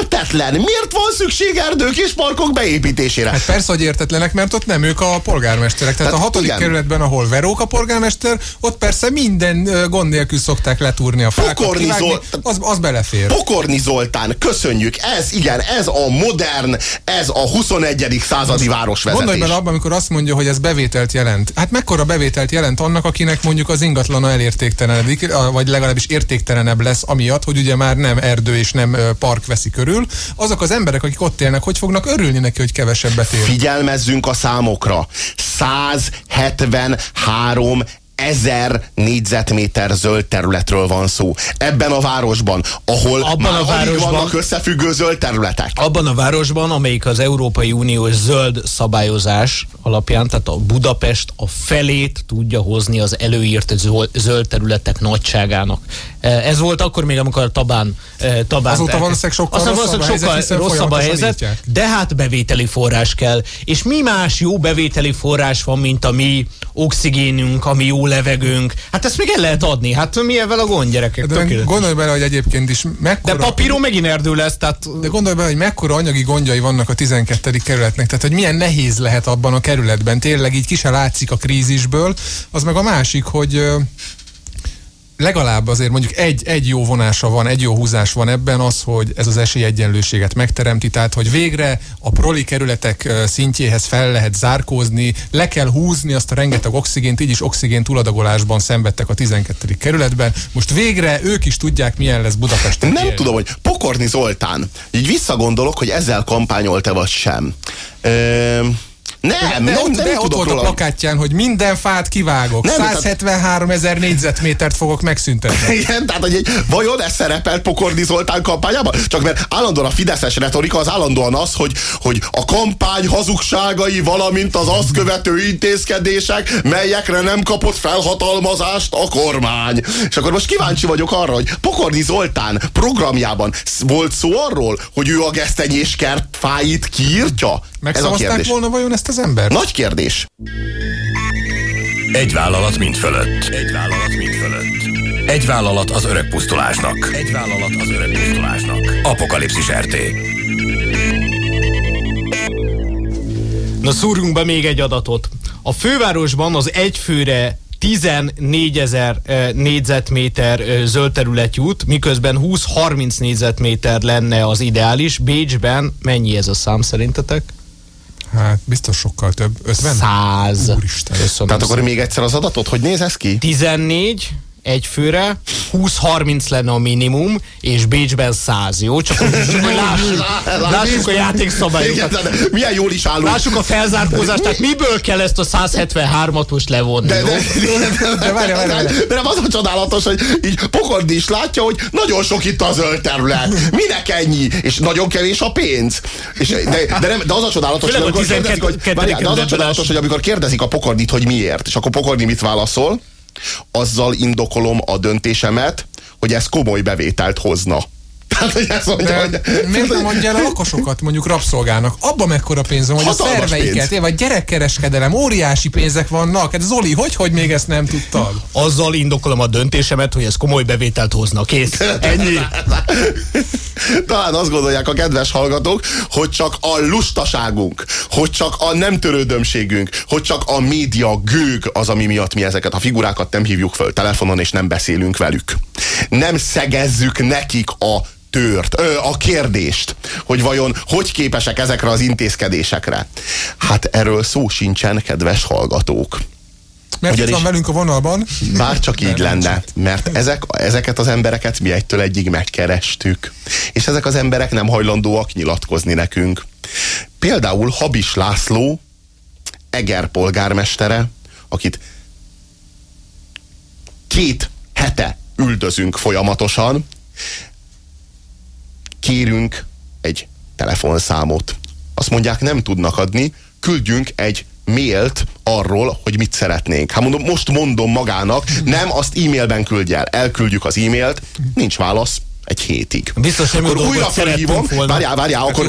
A: értetlen. Miért van szükség erdők és parkok beépítésére?
C: Hát persze, hogy értetlenek, mert ott nem ők a polgármesterek. Tehát
A: Hát
C: a hatodik
A: igen.
C: kerületben, ahol Verók a polgármester, ott persze minden gond nélkül szokták letúrni a fákat,
A: Pokorni
C: kivágni,
A: Zolt-
C: az, az belefér.
A: Pokorni Zoltán, köszönjük, ez igen, ez a modern, ez a 21. századi városvezetés.
C: Gondolj bele abban, amikor azt mondja, hogy ez bevételt jelent. Hát mekkora bevételt jelent annak, akinek mondjuk az ingatlana elértéktelenedik, vagy legalábbis értéktelenebb lesz, amiatt, hogy ugye már nem erdő és nem park veszi körül. Azok az emberek, akik ott élnek, hogy fognak örülni neki, hogy kevesebbet él.
A: Figyelmezzünk a számokra. 173 ezer négyzetméter zöld területről van szó. Ebben a városban, ahol
B: Abban
A: már
B: a városban-
A: vannak összefüggő zöld területek.
B: Abban a városban, amelyik az Európai Uniós zöld szabályozás alapján, tehát a Budapest a felét tudja hozni az előírt zöld területek nagyságának. Eh, Ez volt akkor még, amikor a Tabán, eh, Tabán
C: Azóta valószínűleg sokkal
B: Aztán
C: rosszabb a
B: valószínűleg
C: helyzet,
B: sokkal rosszabb a helyzet, de hát bevételi forrás kell. És mi más jó bevételi forrás van, mint a mi oxigénünk, a mi jó levegőnk? Hát ezt még el lehet adni. Hát mi ezzel a gond, gyerekek?
C: De gondolj bele, hogy egyébként is
B: De
C: mekkora...
B: papíron megint erdő lesz, tehát
C: De gondolj bele, hogy mekkora anyagi gondjai vannak a 12. kerületnek, tehát hogy milyen nehéz lehet abban a kerületben, tényleg így ki se látszik a krízisből. Az meg a másik, hogy legalább azért mondjuk egy, egy jó vonása van, egy jó húzás van ebben az, hogy ez az esélyegyenlőséget megteremti, tehát hogy végre a proli kerületek szintjéhez fel lehet zárkózni, le kell húzni azt a rengeteg oxigént, így is oxigén túladagolásban szenvedtek a 12. kerületben. Most végre ők is tudják, milyen lesz Budapesten.
A: Nem
C: élni.
A: tudom, hogy Pokorni Zoltán, így visszagondolok, hogy ezzel kampányolt-e vagy sem. Ö, nem,
C: de,
A: nem,
C: ott,
A: nem
C: de ott volt a plakátján, hogy minden fát kivágok.
A: Nem,
C: Nem,
A: tehát-
C: 173 ezer négyzetmétert fogok megszüntetni.
A: Igen, tehát hogy egy, vajon ez szerepelt Pokorni Zoltán kampányában? Csak mert állandóan a fideszes retorika az állandóan az, hogy, hogy a kampány hazugságai, valamint az azt követő intézkedések, melyekre nem kapott felhatalmazást a kormány. És akkor most kíváncsi vagyok arra, hogy Pokorni Zoltán programjában volt szó arról, hogy ő a gesztenyés kert fáit kiírtja? Ez a
C: Megszavazták
A: kérdés.
C: volna vajon ezt az embert?
A: Nagy kérdés.
E: Egy vállalat mind fölött. Egy vállalat mind fölött. Egy vállalat az öreg pusztulásnak. Egy vállalat az öreg pusztulásnak. Apokalipszis RT.
B: Na szúrjunk be még egy adatot. A fővárosban az egyfőre 14 ezer négyzetméter zöld terület jut, miközben 20-30 négyzetméter lenne az ideális. Bécsben mennyi ez a szám szerintetek?
C: Hát biztos sokkal több. 50?
B: 100.
C: Úristen.
B: Köszönöm
A: Tehát akkor még egyszer az adatot, hogy néz ez ki?
B: 14 egy főre, 20-30 lenne a minimum, és Bécsben 100, jó? Csak hogy, lássuk, lássuk a játékszabályokat.
A: milyen jól is állunk.
B: Lássuk a felzárkózást, tehát miből kell ezt a 173-at most levonni,
A: De,
B: jó?
A: de, de, de,
C: várja, várja, várja.
A: de nem az a csodálatos, hogy így Pokordi is látja, hogy nagyon sok itt a zöld terület. Minek ennyi? És nagyon kevés a pénz. És, de, de, nem, de az a csodálatos, hogy
B: a
A: amikor kérdezik,
B: 12.
A: hogy, várjál, de az a csodálatos, hogy amikor kérdezik a Pokordit, hogy miért, és akkor Pokordi mit válaszol, azzal indokolom a döntésemet, hogy ez komoly bevételt hozna. Tehát, hogy ezt mondja, hogy...
C: miért nem adja el a lakosokat mondjuk rabszolgának? Abba mekkora pénz van, hogy a szerveiket,
A: pénz.
C: vagy gyerekkereskedelem, óriási pénzek vannak. Hát Zoli, hogy, hogy még ezt nem tudtad?
B: Azzal indokolom a döntésemet, hogy ez komoly bevételt hozna. Kész. Ennyi.
A: Talán azt gondolják a kedves hallgatók, hogy csak a lustaságunk, hogy csak a nem törődömségünk, hogy csak a média gőg az, ami miatt mi ezeket a figurákat nem hívjuk föl telefonon, és nem beszélünk velük. Nem szegezzük nekik a tört, ö, a kérdést, hogy vajon hogy képesek ezekre az intézkedésekre. Hát erről szó sincsen, kedves hallgatók.
C: Mert itt van velünk a vonalban.
A: Bár csak így lenne, mert ezek, ezeket az embereket mi egytől egyig megkerestük. És ezek az emberek nem hajlandóak nyilatkozni nekünk. Például Habis László, Eger polgármestere, akit két hete üldözünk folyamatosan, kérünk egy telefonszámot. Azt mondják, nem tudnak adni, küldjünk egy mailt arról, hogy mit szeretnénk. Hát mondom, most mondom magának, nem, azt e-mailben küldj el. Elküldjük az e-mailt, nincs válasz, egy hétig.
B: Biztos jó
A: akkor újra felhívom, várjál, várjál,
C: Hát
A: akkor,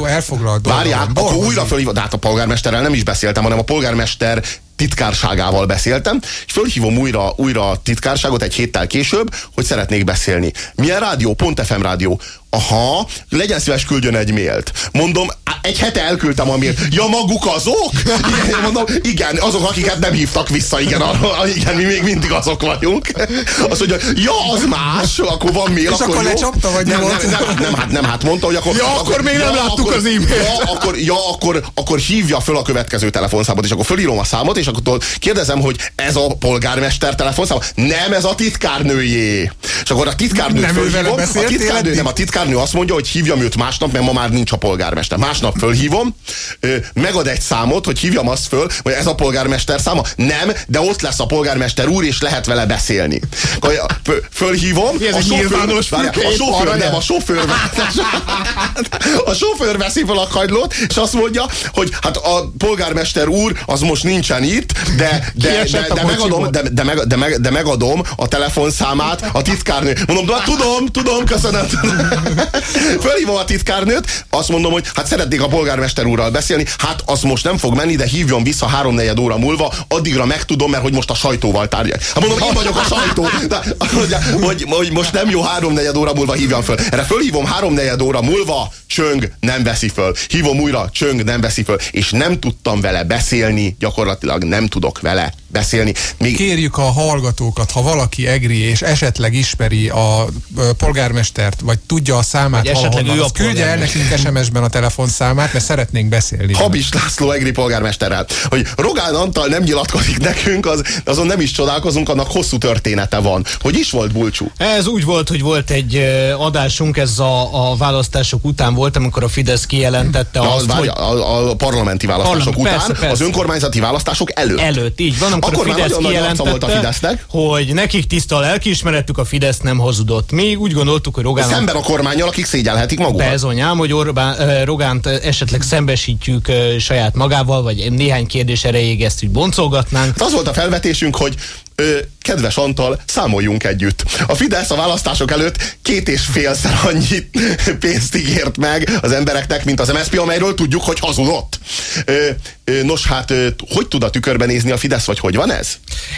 A: várjál, akkor újra felhívom, de hát a polgármesterrel nem is beszéltem, hanem a polgármester titkárságával beszéltem, és fölhívom újra, újra a titkárságot egy héttel később, hogy szeretnék beszélni. Milyen rádió? Pont FM rádió. Aha, legyen szíves, küldjön egy mailt. Mondom, egy hete elküldtem a mailt. Ja, maguk azok? Igen, mondom, igen, azok, akiket nem hívtak vissza, igen, arra, igen, mi még mindig azok vagyunk. Azt mondja, ja, az más, akkor van mail,
C: És akkor
A: jó.
C: lecsapta, vagy
A: nem,
C: volt?
A: nem, nem, nem, hát nem, hát mondta, hogy akkor...
B: Ja, akkor még nem láttuk az e-mailt.
A: Ja, akkor, ja, akkor, akkor hívja föl a következő telefonszámot, és akkor fölírom a számot, és akkor kérdezem, hogy ez a polgármester telefonszám? Nem, ez a titkárnőjé. És akkor a titkárnő
C: Nem
A: fölhívom, a titkárnő, nem, a titkárnő azt mondja, hogy hívjam őt másnap, mert ma már nincs a polgármester. Másnap fölhívom, megad egy számot, hogy hívjam azt föl, hogy ez a polgármester száma. Nem, de ott lesz a polgármester úr, és lehet vele beszélni. Fölhívom,
B: Ez
A: a sofőr, várjál, a sofőr, nem, a sofőr, a sofőr veszi fel a kagylót, és azt mondja, hogy hát a polgármester úr az most nincsen itt, de, de, de, de, megadom, de, de, meg, de, meg, de megadom a telefonszámát a titkárnő. Mondom, de hát tudom, tudom, köszönöm. Fölhívom a titkárnőt, azt mondom, hogy hát szeretnék a polgármester úrral beszélni, hát az most nem fog menni, de hívjon vissza háromnegyed óra múlva, addigra megtudom, mert hogy most a sajtóval tárgyal. Hát mondom, én vagyok a sajtó. De, mondja, hogy, hogy most nem jó háromnegyed óra múlva hívjam föl. Erre fölhívom háromnegyed óra múlva, csöng, nem veszi föl. Hívom újra, csöng, nem veszi föl. És nem tudtam vele beszélni, gyakorlatilag nem tudok vele beszélni. Még
C: Kérjük a hallgatókat, ha valaki egri és esetleg ismeri a polgármestert, vagy tudja a számát
B: Vagy esetleg
C: valahonnan,
B: ő a
C: küldje el nekünk SMS-ben a telefonszámát, mert szeretnénk beszélni.
A: Habis László egri polgármesterrel. Hogy Rogán Antal nem nyilatkozik nekünk, az, azon nem is csodálkozunk, annak hosszú története van. Hogy is volt Bulcsú?
B: Ez úgy volt, hogy volt egy adásunk, ez a, a választások után volt, amikor a Fidesz kijelentette
A: De az,
B: azt,
A: várja,
B: hogy
A: a, a parlamenti választások
B: Parlament,
A: után,
B: persze, persze.
A: az önkormányzati választások előtt.
B: előtt, így van,
A: Akkor
B: a Fidesz
A: volt a
B: kijelentette,
A: Fidesznek.
B: hogy nekik tiszta a lelkiismeretük, a Fidesz nem hazudott. Mi úgy gondoltuk, hogy Rogán
A: Szemben a kormányjal, akik szégyelhetik magukat.
B: Bezonyám, hogy Orbán, ö, Rogánt esetleg szembesítjük ö, saját magával, vagy néhány kérdés erejéig ezt úgy boncolgatnánk.
A: Hát Az volt a felvetésünk, hogy ö, kedves Antal, számoljunk együtt. A Fidesz a választások előtt két és félszer annyi pénzt ígért meg az embereknek, mint az MSZP, amelyről tudjuk, hogy hazudott. Ö, ö, nos, hát ö, hogy tud a tükörben nézni a Fidesz, vagy hogy van ez?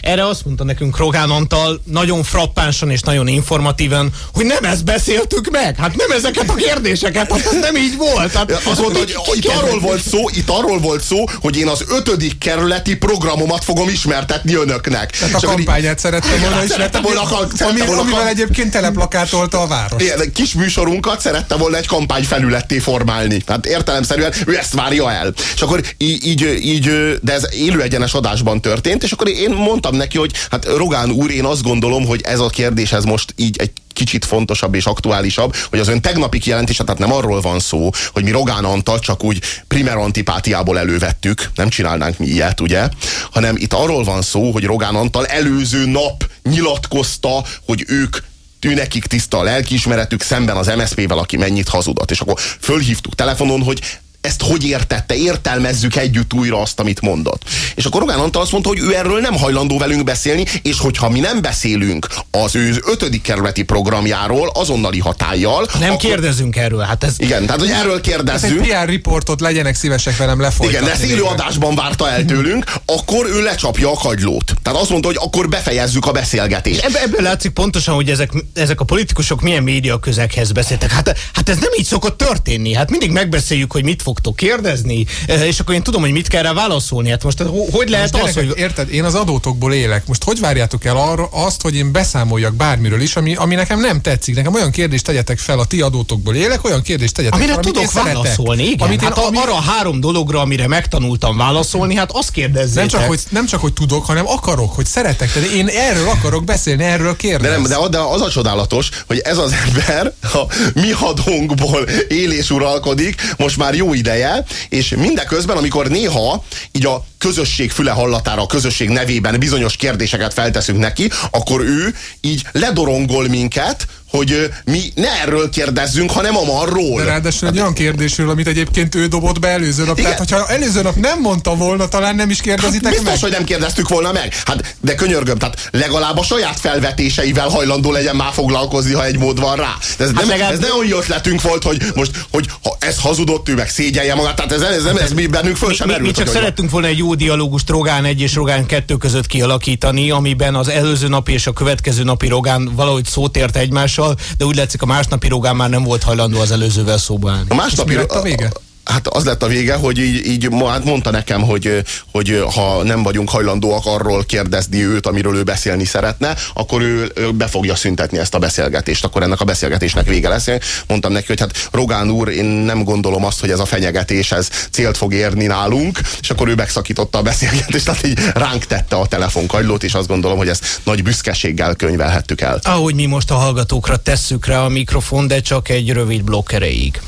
B: Erre azt mondta nekünk Rogán Antal nagyon frappánsan és nagyon informatíven, hogy nem ezt beszéltük meg. Hát nem ezeket a kérdéseket, hát ez nem így volt. Hát,
A: Azt mondta, hogy
B: ki-
A: itt arról volt szó, itt arról volt szó, hogy én az ötödik kerületi programomat fogom ismertetni önöknek.
C: Tehát kampányát szerettem volna is,
A: Szerette volna,
C: ami, amivel egyébként teleplakátolta a város.
A: Ilyen kis műsorunkat szerette volna egy kampány felületté formálni. Hát értelemszerűen ő ezt várja el. És akkor így, így, így, de ez élő egyenes adásban történt, és akkor én mondtam neki, hogy hát Rogán úr, én azt gondolom, hogy ez a kérdés ez most így egy kicsit fontosabb és aktuálisabb, hogy az ön tegnapi kijelentése, tehát nem arról van szó, hogy mi Rogán Antal csak úgy primer antipátiából elővettük, nem csinálnánk mi ilyet, ugye, hanem itt arról van szó, hogy Rogán Antal előző nap nyilatkozta, hogy ők ő nekik tiszta a lelkiismeretük szemben az MSZP-vel, aki mennyit hazudott. És akkor fölhívtuk telefonon, hogy ezt hogy értette, értelmezzük együtt újra azt, amit mondott. És akkor Rogán Antal azt mondta, hogy ő erről nem hajlandó velünk beszélni, és hogyha mi nem beszélünk az ő ötödik kerületi programjáról, azonnali hatállyal.
B: Nem
A: akkor,
B: kérdezünk erről, hát ez...
A: Igen, tehát hogy erről
C: Ez egy
A: kérdezzünk.
C: PR riportot legyenek szívesek velem lefolytatni.
A: Igen, de ezt élő adásban várta el tőlünk, akkor ő lecsapja a kagylót. Tehát azt mondta, hogy akkor befejezzük a beszélgetést.
B: Ebbe, ebből látszik pontosan, hogy ezek, ezek a politikusok milyen média közeghez beszéltek. Hát, hát ez nem így szokott történni. Hát mindig megbeszéljük, hogy mit fogtok kérdezni, eh, és akkor én tudom, hogy mit kell rá válaszolni. Hát most ho- hogy lehet
C: Most
B: az,
C: gyerekek,
B: hogy...
C: Érted? Én az adótokból élek. Most hogy várjátok el arra azt, hogy én beszámoljak bármiről is, ami, ami nekem nem tetszik? Nekem olyan kérdést tegyetek fel, a ti adótokból élek, olyan kérdést tegyetek
B: Amire
C: fel, amit
B: tudok
C: én szeretek.
B: válaszolni, igen.
C: Amit én,
B: hát a,
C: ami,
B: arra a három dologra, amire megtanultam válaszolni, hát azt kérdezzétek.
C: nem, csak, hogy, nem csak, hogy tudok, hanem akarok, hogy szeretek. Tehát én erről akarok beszélni, erről
A: De,
C: kérdez.
A: nem, de, de az a csodálatos, hogy ez az ember a mi hadónkból él és uralkodik most már jó ideje, és mindeközben, amikor néha így a közösség füle hallatára, a közösség nevében bizonyos kérdéseket felteszünk neki, akkor ő így ledorongol minket, hogy mi ne erről kérdezzünk, hanem amarról.
C: De ráadásul egy olyan kérdésről, amit egyébként ő dobott be előző nap.
A: Igen.
C: Tehát, hogyha előző nap nem mondta volna, talán nem is kérdezitek
A: Biztos,
C: meg.
A: hogy nem kérdeztük volna meg. Hát, de könyörgöm, tehát legalább a saját felvetéseivel hajlandó legyen már foglalkozni, ha egy mód van rá. De ez, nem,
B: legalább-
A: ez nem olyan ötletünk volt, hogy most, hogy ha ez hazudott, ő meg szégyelje magát, tehát ez, ez, nem, ez mi bennünk föl sem
B: mi, mi, mi csak szerettünk volna egy jó dialógust Rogán 1 és Rogán 2 között kialakítani, amiben az előző napi és a következő napi Rogán valahogy szót ért egymással, de úgy látszik a másnapi Rogán már nem volt hajlandó az előzővel szóba állni.
A: A másnapi,
C: a vége?
A: Hát az lett a vége, hogy így, így hát mondta nekem, hogy, hogy ha nem vagyunk hajlandóak arról kérdezni őt, amiről ő beszélni szeretne, akkor ő, ő be fogja szüntetni ezt a beszélgetést, akkor ennek a beszélgetésnek vége lesz. Én mondtam neki, hogy hát Rogán úr, én nem gondolom azt, hogy ez a fenyegetés ez célt fog érni nálunk, és akkor ő megszakította a beszélgetést, tehát így ránk tette a telefonkagylót, és azt gondolom, hogy ezt nagy büszkeséggel könyvelhettük el.
B: Ahogy mi most a hallgatókra tesszük rá a mikrofon, de csak egy rövid blokk erejéig.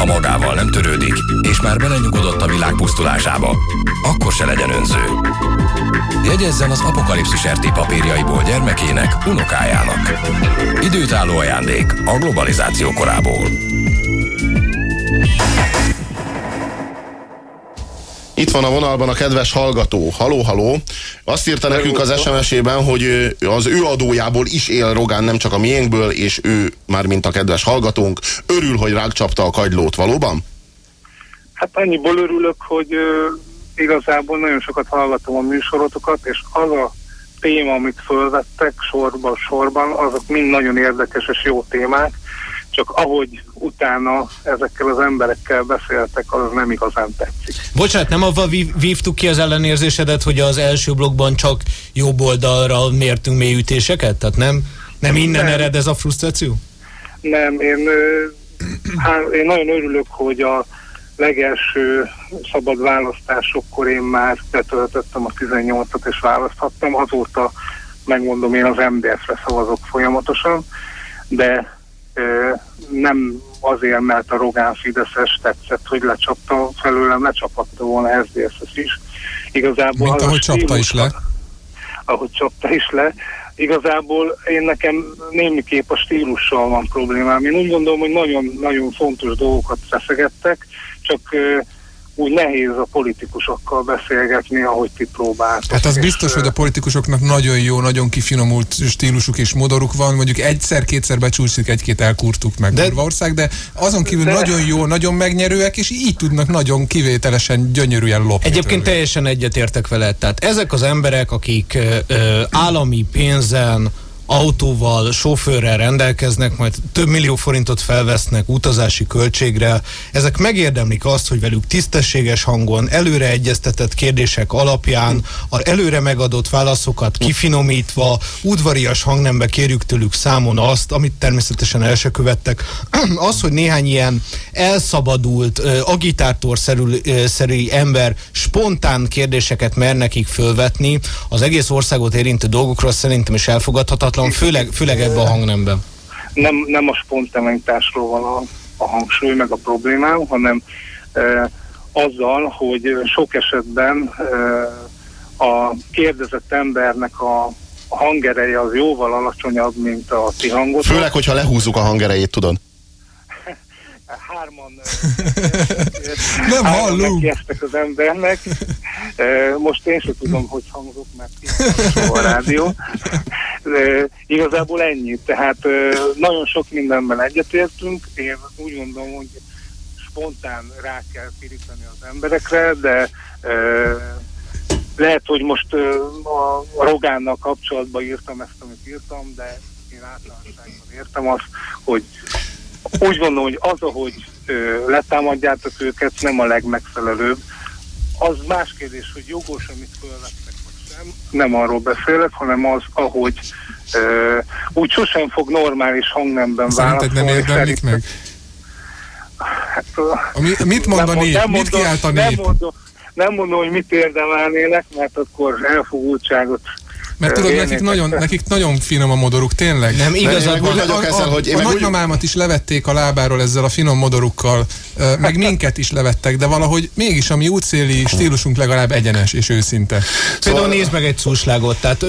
E: Ha magával nem törődik, és már belenyugodott a világ pusztulásába, akkor se legyen önző. Jegyezzen az apokalipszis RT papírjaiból gyermekének, unokájának. Időtálló ajándék a globalizáció korából.
A: Itt van a vonalban a kedves hallgató. Haló, haló. Azt írta nekünk az SMS-ében, hogy az ő adójából is él Rogán, nem csak a miénkből, és ő, már mint a kedves hallgatónk, örül, hogy ránk csapta a kagylót. Valóban?
F: Hát annyiból örülök, hogy igazából nagyon sokat hallgatom a műsorotokat, és az a téma, amit fölvettek sorban, sorban, azok mind nagyon érdekes és jó témák, csak ahogy utána ezekkel az emberekkel beszéltek, az nem igazán tetszik.
B: Bocsánat, nem avval vív, vívtuk ki az ellenérzésedet, hogy az első blogban csak jobb oldalra mértünk mélyütéseket? Tehát nem, nem innen
F: Nem.
B: ered ez a frusztráció?
F: Nem, én, hát, én nagyon örülök, hogy a legelső szabad választásokkor én már betöltöttem a 18-at és választhattam, azóta megmondom, én az MDF-re szavazok folyamatosan, de nem azért, mert a Rogán Fideszes tetszett, hogy lecsapta felőlem, lecsaphatta volna SZDSZ is. Igazából
C: Mint ahogy csapta is le.
F: ahogy csapta is le. Igazából én nekem némiképp a stílussal van problémám. Én úgy gondolom, hogy nagyon-nagyon fontos dolgokat feszegettek, csak úgy nehéz a politikusokkal beszélgetni, ahogy ti próbáltok.
C: Hát az biztos, hogy a politikusoknak nagyon jó, nagyon kifinomult stílusuk és modoruk van, mondjuk egyszer-kétszer becsúszik, egy-két elkurtuk meg
B: De-
C: de... ország, de azon kívül
F: De-
C: nagyon jó, nagyon megnyerőek, és így tudnak nagyon kivételesen, gyönyörűen lopni.
B: Egyébként
C: tőlük.
B: teljesen egyetértek veled. Tehát ezek az emberek, akik ö, ö, állami pénzen autóval, sofőrrel rendelkeznek, majd több millió forintot felvesznek utazási költségre. Ezek megérdemlik azt, hogy velük tisztességes hangon, előre egyeztetett kérdések alapján, a előre megadott válaszokat kifinomítva, udvarias hangnembe kérjük tőlük számon azt, amit természetesen el se követtek. az, hogy néhány ilyen elszabadult, agitártorszerű ember spontán kérdéseket mer nekik fölvetni, az egész országot érintő dolgokról szerintem is elfogadhatatlan, főleg, főleg ebben a hangnemben.
F: Nem, nem a spontanitásról van a, a hangsúly, meg a problémám, hanem e, azzal, hogy sok esetben e, a kérdezett embernek a hangereje az jóval alacsonyabb, mint a ti hangot.
A: Főleg, hogyha lehúzzuk a hangerejét, tudod?
F: Hárman
C: nem hallunk.
F: az embernek. Most én sem tudom, hogy hangzok, mert a rádió. Igazából ennyi. Tehát nagyon sok mindenben egyetértünk. Én úgy gondolom, hogy spontán rá kell pirítani az emberekre, de lehet, hogy most a Rogánnal kapcsolatban írtam ezt, amit írtam, de én általánosságban értem azt, hogy úgy gondolom, hogy az, ahogy ö, letámadjátok őket, nem a legmegfelelőbb. Az más kérdés, hogy jogos, amit fölvettek, vagy sem. Nem arról beszélek, hanem az, ahogy ö, úgy sosem fog normális hangnemben
C: Szerinted válaszolni. nem érdemlik meg? Hát, mit mondani? Nem, nem mit kiáltani?
F: Nem mondom, nem mondom, hogy mit érdemelnének, mert akkor elfogultságot
C: mert tudod, nekik nagyon, nekik nagyon finom a modoruk, tényleg.
B: Nem igazad
C: van. A, a, a, hogy én a nagymamámat is levették a lábáról ezzel a finom modorukkal, meg minket is levettek, de valahogy mégis a mi útszéli stílusunk legalább egyenes és őszinte.
B: Például nézd meg egy szúslágot, tehát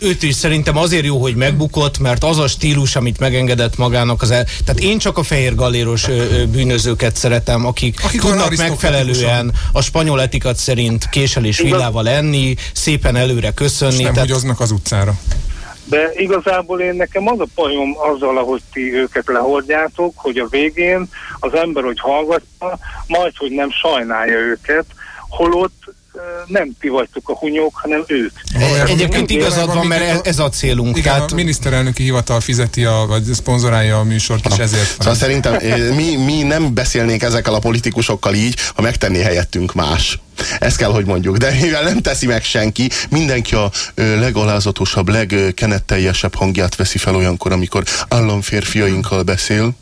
B: őt is szerintem azért jó, hogy megbukott, mert az a stílus, amit megengedett magának az el... Tehát én csak a fehér galéros bűnözőket szeretem, akik, akik tudnak megfelelően a spanyol etikat szerint késel és villával enni, szépen előre köszönni
C: húgyoznak az utcára.
F: De igazából én nekem az a bajom azzal, ahogy ti őket lehordjátok, hogy a végén az ember, hogy hallgatja, majd, hogy nem sajnálja őket, holott nem ti vagytok a hunyók, hanem ők.
B: Olyan, Egyébként igazad van, mert ez a célunk.
C: Igen, tehát... a miniszterelnöki hivatal fizeti, a, vagy szponzorálja a műsort, és ezért van.
A: Szóval szerintem mi, mi nem beszélnénk ezekkel a politikusokkal így, ha megtenné helyettünk más. Ezt kell, hogy mondjuk. De mivel nem teszi meg senki, mindenki a legalázatosabb, legkenetteljesebb hangját veszi fel olyankor, amikor államférfiainkkal beszél,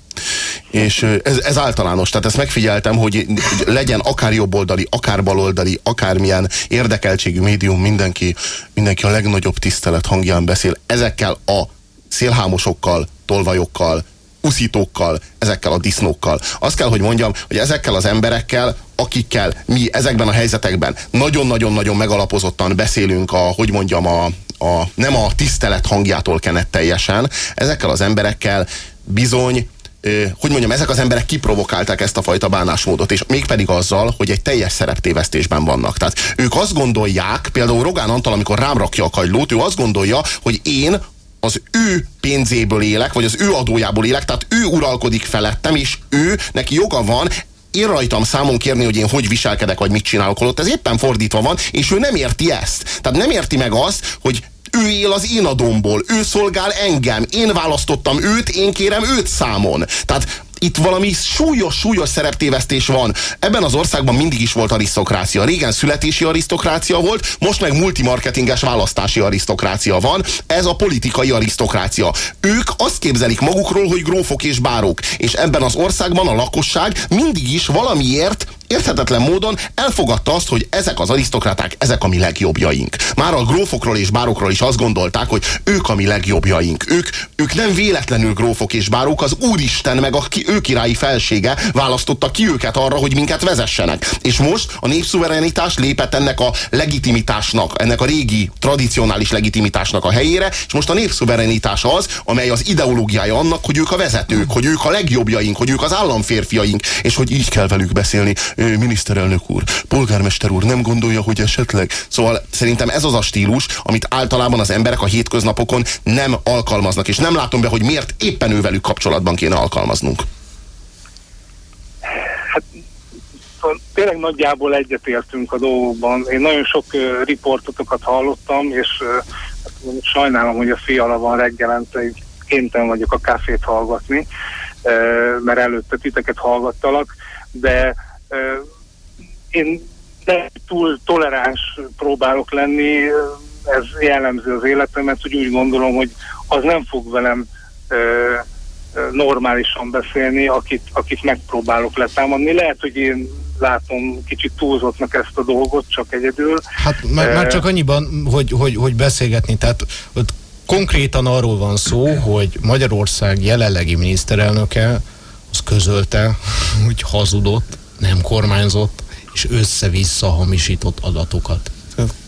A: és ez, ez általános, tehát ezt megfigyeltem, hogy legyen akár jobboldali, akár baloldali, akármilyen érdekeltségű médium, mindenki, mindenki a legnagyobb tisztelet hangján beszél. Ezekkel a szélhámosokkal, tolvajokkal, uszítókkal, ezekkel a disznókkal. Azt kell, hogy mondjam, hogy ezekkel az emberekkel, akikkel mi ezekben a helyzetekben nagyon-nagyon-nagyon megalapozottan beszélünk a, hogy mondjam, a, a, nem a tisztelet hangjától kenet teljesen, ezekkel az emberekkel bizony hogy mondjam, ezek az emberek kiprovokálták ezt a fajta bánásmódot, és mégpedig azzal, hogy egy teljes szereptévesztésben vannak. Tehát ők azt gondolják, például Rogán Antal, amikor rám rakja a kagylót, ő azt gondolja, hogy én az ő pénzéből élek, vagy az ő adójából élek, tehát ő uralkodik felettem, és ő, neki joga van én rajtam számon kérni, hogy én hogy viselkedek, vagy mit csinálok, holott ez éppen fordítva van, és ő nem érti ezt. Tehát nem érti meg azt, hogy ő él az én adomból, ő szolgál engem, én választottam őt, én kérem őt számon. Tehát itt valami súlyos, súlyos szereptévesztés van. Ebben az országban mindig is volt arisztokrácia. Régen születési arisztokrácia volt, most meg multimarketinges választási arisztokrácia van. Ez a politikai arisztokrácia. Ők azt képzelik magukról, hogy grófok és bárók. És ebben az országban a lakosság mindig is valamiért érthetetlen módon elfogadta azt, hogy ezek az arisztokraták, ezek a mi legjobbjaink. Már a grófokról és bárokról is azt gondolták, hogy ők a mi legjobbjaink. Ők, ők nem véletlenül grófok és bárok, az Úristen meg a ki, ő királyi felsége választotta ki őket arra, hogy minket vezessenek. És most a népszuverenitás lépett ennek a legitimitásnak, ennek a régi, tradicionális legitimitásnak a helyére, és most a népszuverenitás az, amely az ideológiája annak, hogy ők a vezetők, hogy ők a legjobbjaink, hogy ők az államférfiaink, és hogy így kell velük beszélni miniszterelnök úr, polgármester úr nem gondolja, hogy esetleg. Szóval szerintem ez az a stílus, amit általában az emberek a hétköznapokon nem alkalmaznak, és nem látom be, hogy miért éppen ővelük kapcsolatban kéne alkalmaznunk.
F: Hát szóval tényleg nagyjából egyetértünk a dolgokban. Én nagyon sok uh, riportotokat hallottam, és uh, sajnálom, hogy a fiala van reggelente, így kénytelen vagyok a káfét hallgatni, mert előtte titeket hallgattalak, de én de túl toleráns próbálok lenni, ez jellemző az életemet, hogy úgy gondolom, hogy az nem fog velem normálisan beszélni, akit, akit megpróbálok letámadni. Lehet, hogy én látom kicsit túlzottnak ezt a dolgot, csak egyedül.
B: Hát már, már csak annyiban, hogy, hogy, hogy beszélgetni, tehát ott konkrétan arról van szó, hogy Magyarország jelenlegi miniszterelnöke az közölte, hogy hazudott, nem kormányzott, és össze-vissza hamisított adatokat.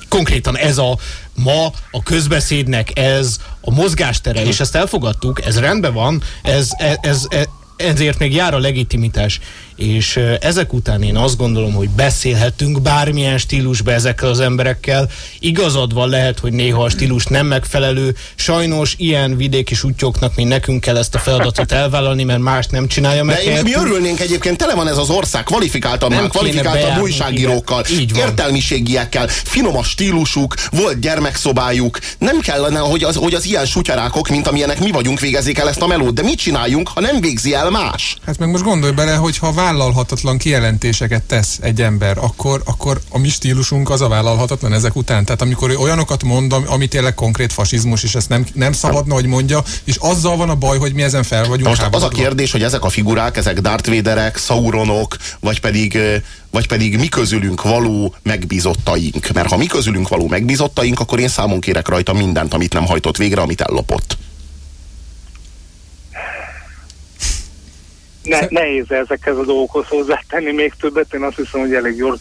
B: Konkrétan ez a ma a közbeszédnek ez a mozgástere, és ezt elfogadtuk, ez rendben van, ez, ez, ez, ezért még jár a legitimitás. És ezek után én azt gondolom, hogy beszélhetünk bármilyen stílusba ezekkel az emberekkel. Igazad van, lehet, hogy néha a stílus nem megfelelő. Sajnos ilyen vidéki sutyoknak, mint nekünk kell ezt a feladatot elvállalni, mert más nem csinálja meg.
A: De mi örülnénk egyébként, tele van ez az ország kvalifikáltan már, kvalifikáltan újságírókkal, értelmiségiekkel, finom a stílusuk, volt gyermekszobájuk. Nem kellene, hogy az, hogy az ilyen sutyarákok, mint amilyenek mi vagyunk, végezzék el ezt a melót. De mit csináljunk, ha nem végzi el más?
C: Hát meg most gondolj bele, hogy ha vállalhatatlan kijelentéseket tesz egy ember, akkor, akkor a mi stílusunk az a vállalhatatlan ezek után. Tehát amikor olyanokat mond, ami tényleg konkrét fasizmus, és ezt nem, nem szabadna, hogy mondja, és azzal van a baj, hogy mi ezen fel vagyunk.
A: Most az a kérdés, hogy ezek a figurák, ezek Darth Vaderek, Sauronok, vagy pedig, vagy pedig mi közülünk való megbízottaink. Mert ha mi közülünk való megbízottaink, akkor én számon kérek rajta mindent, amit nem hajtott végre, amit ellopott.
F: Ne, nehéz ezekhez a dolgokhoz hozzátenni még többet, én azt hiszem, hogy elég jól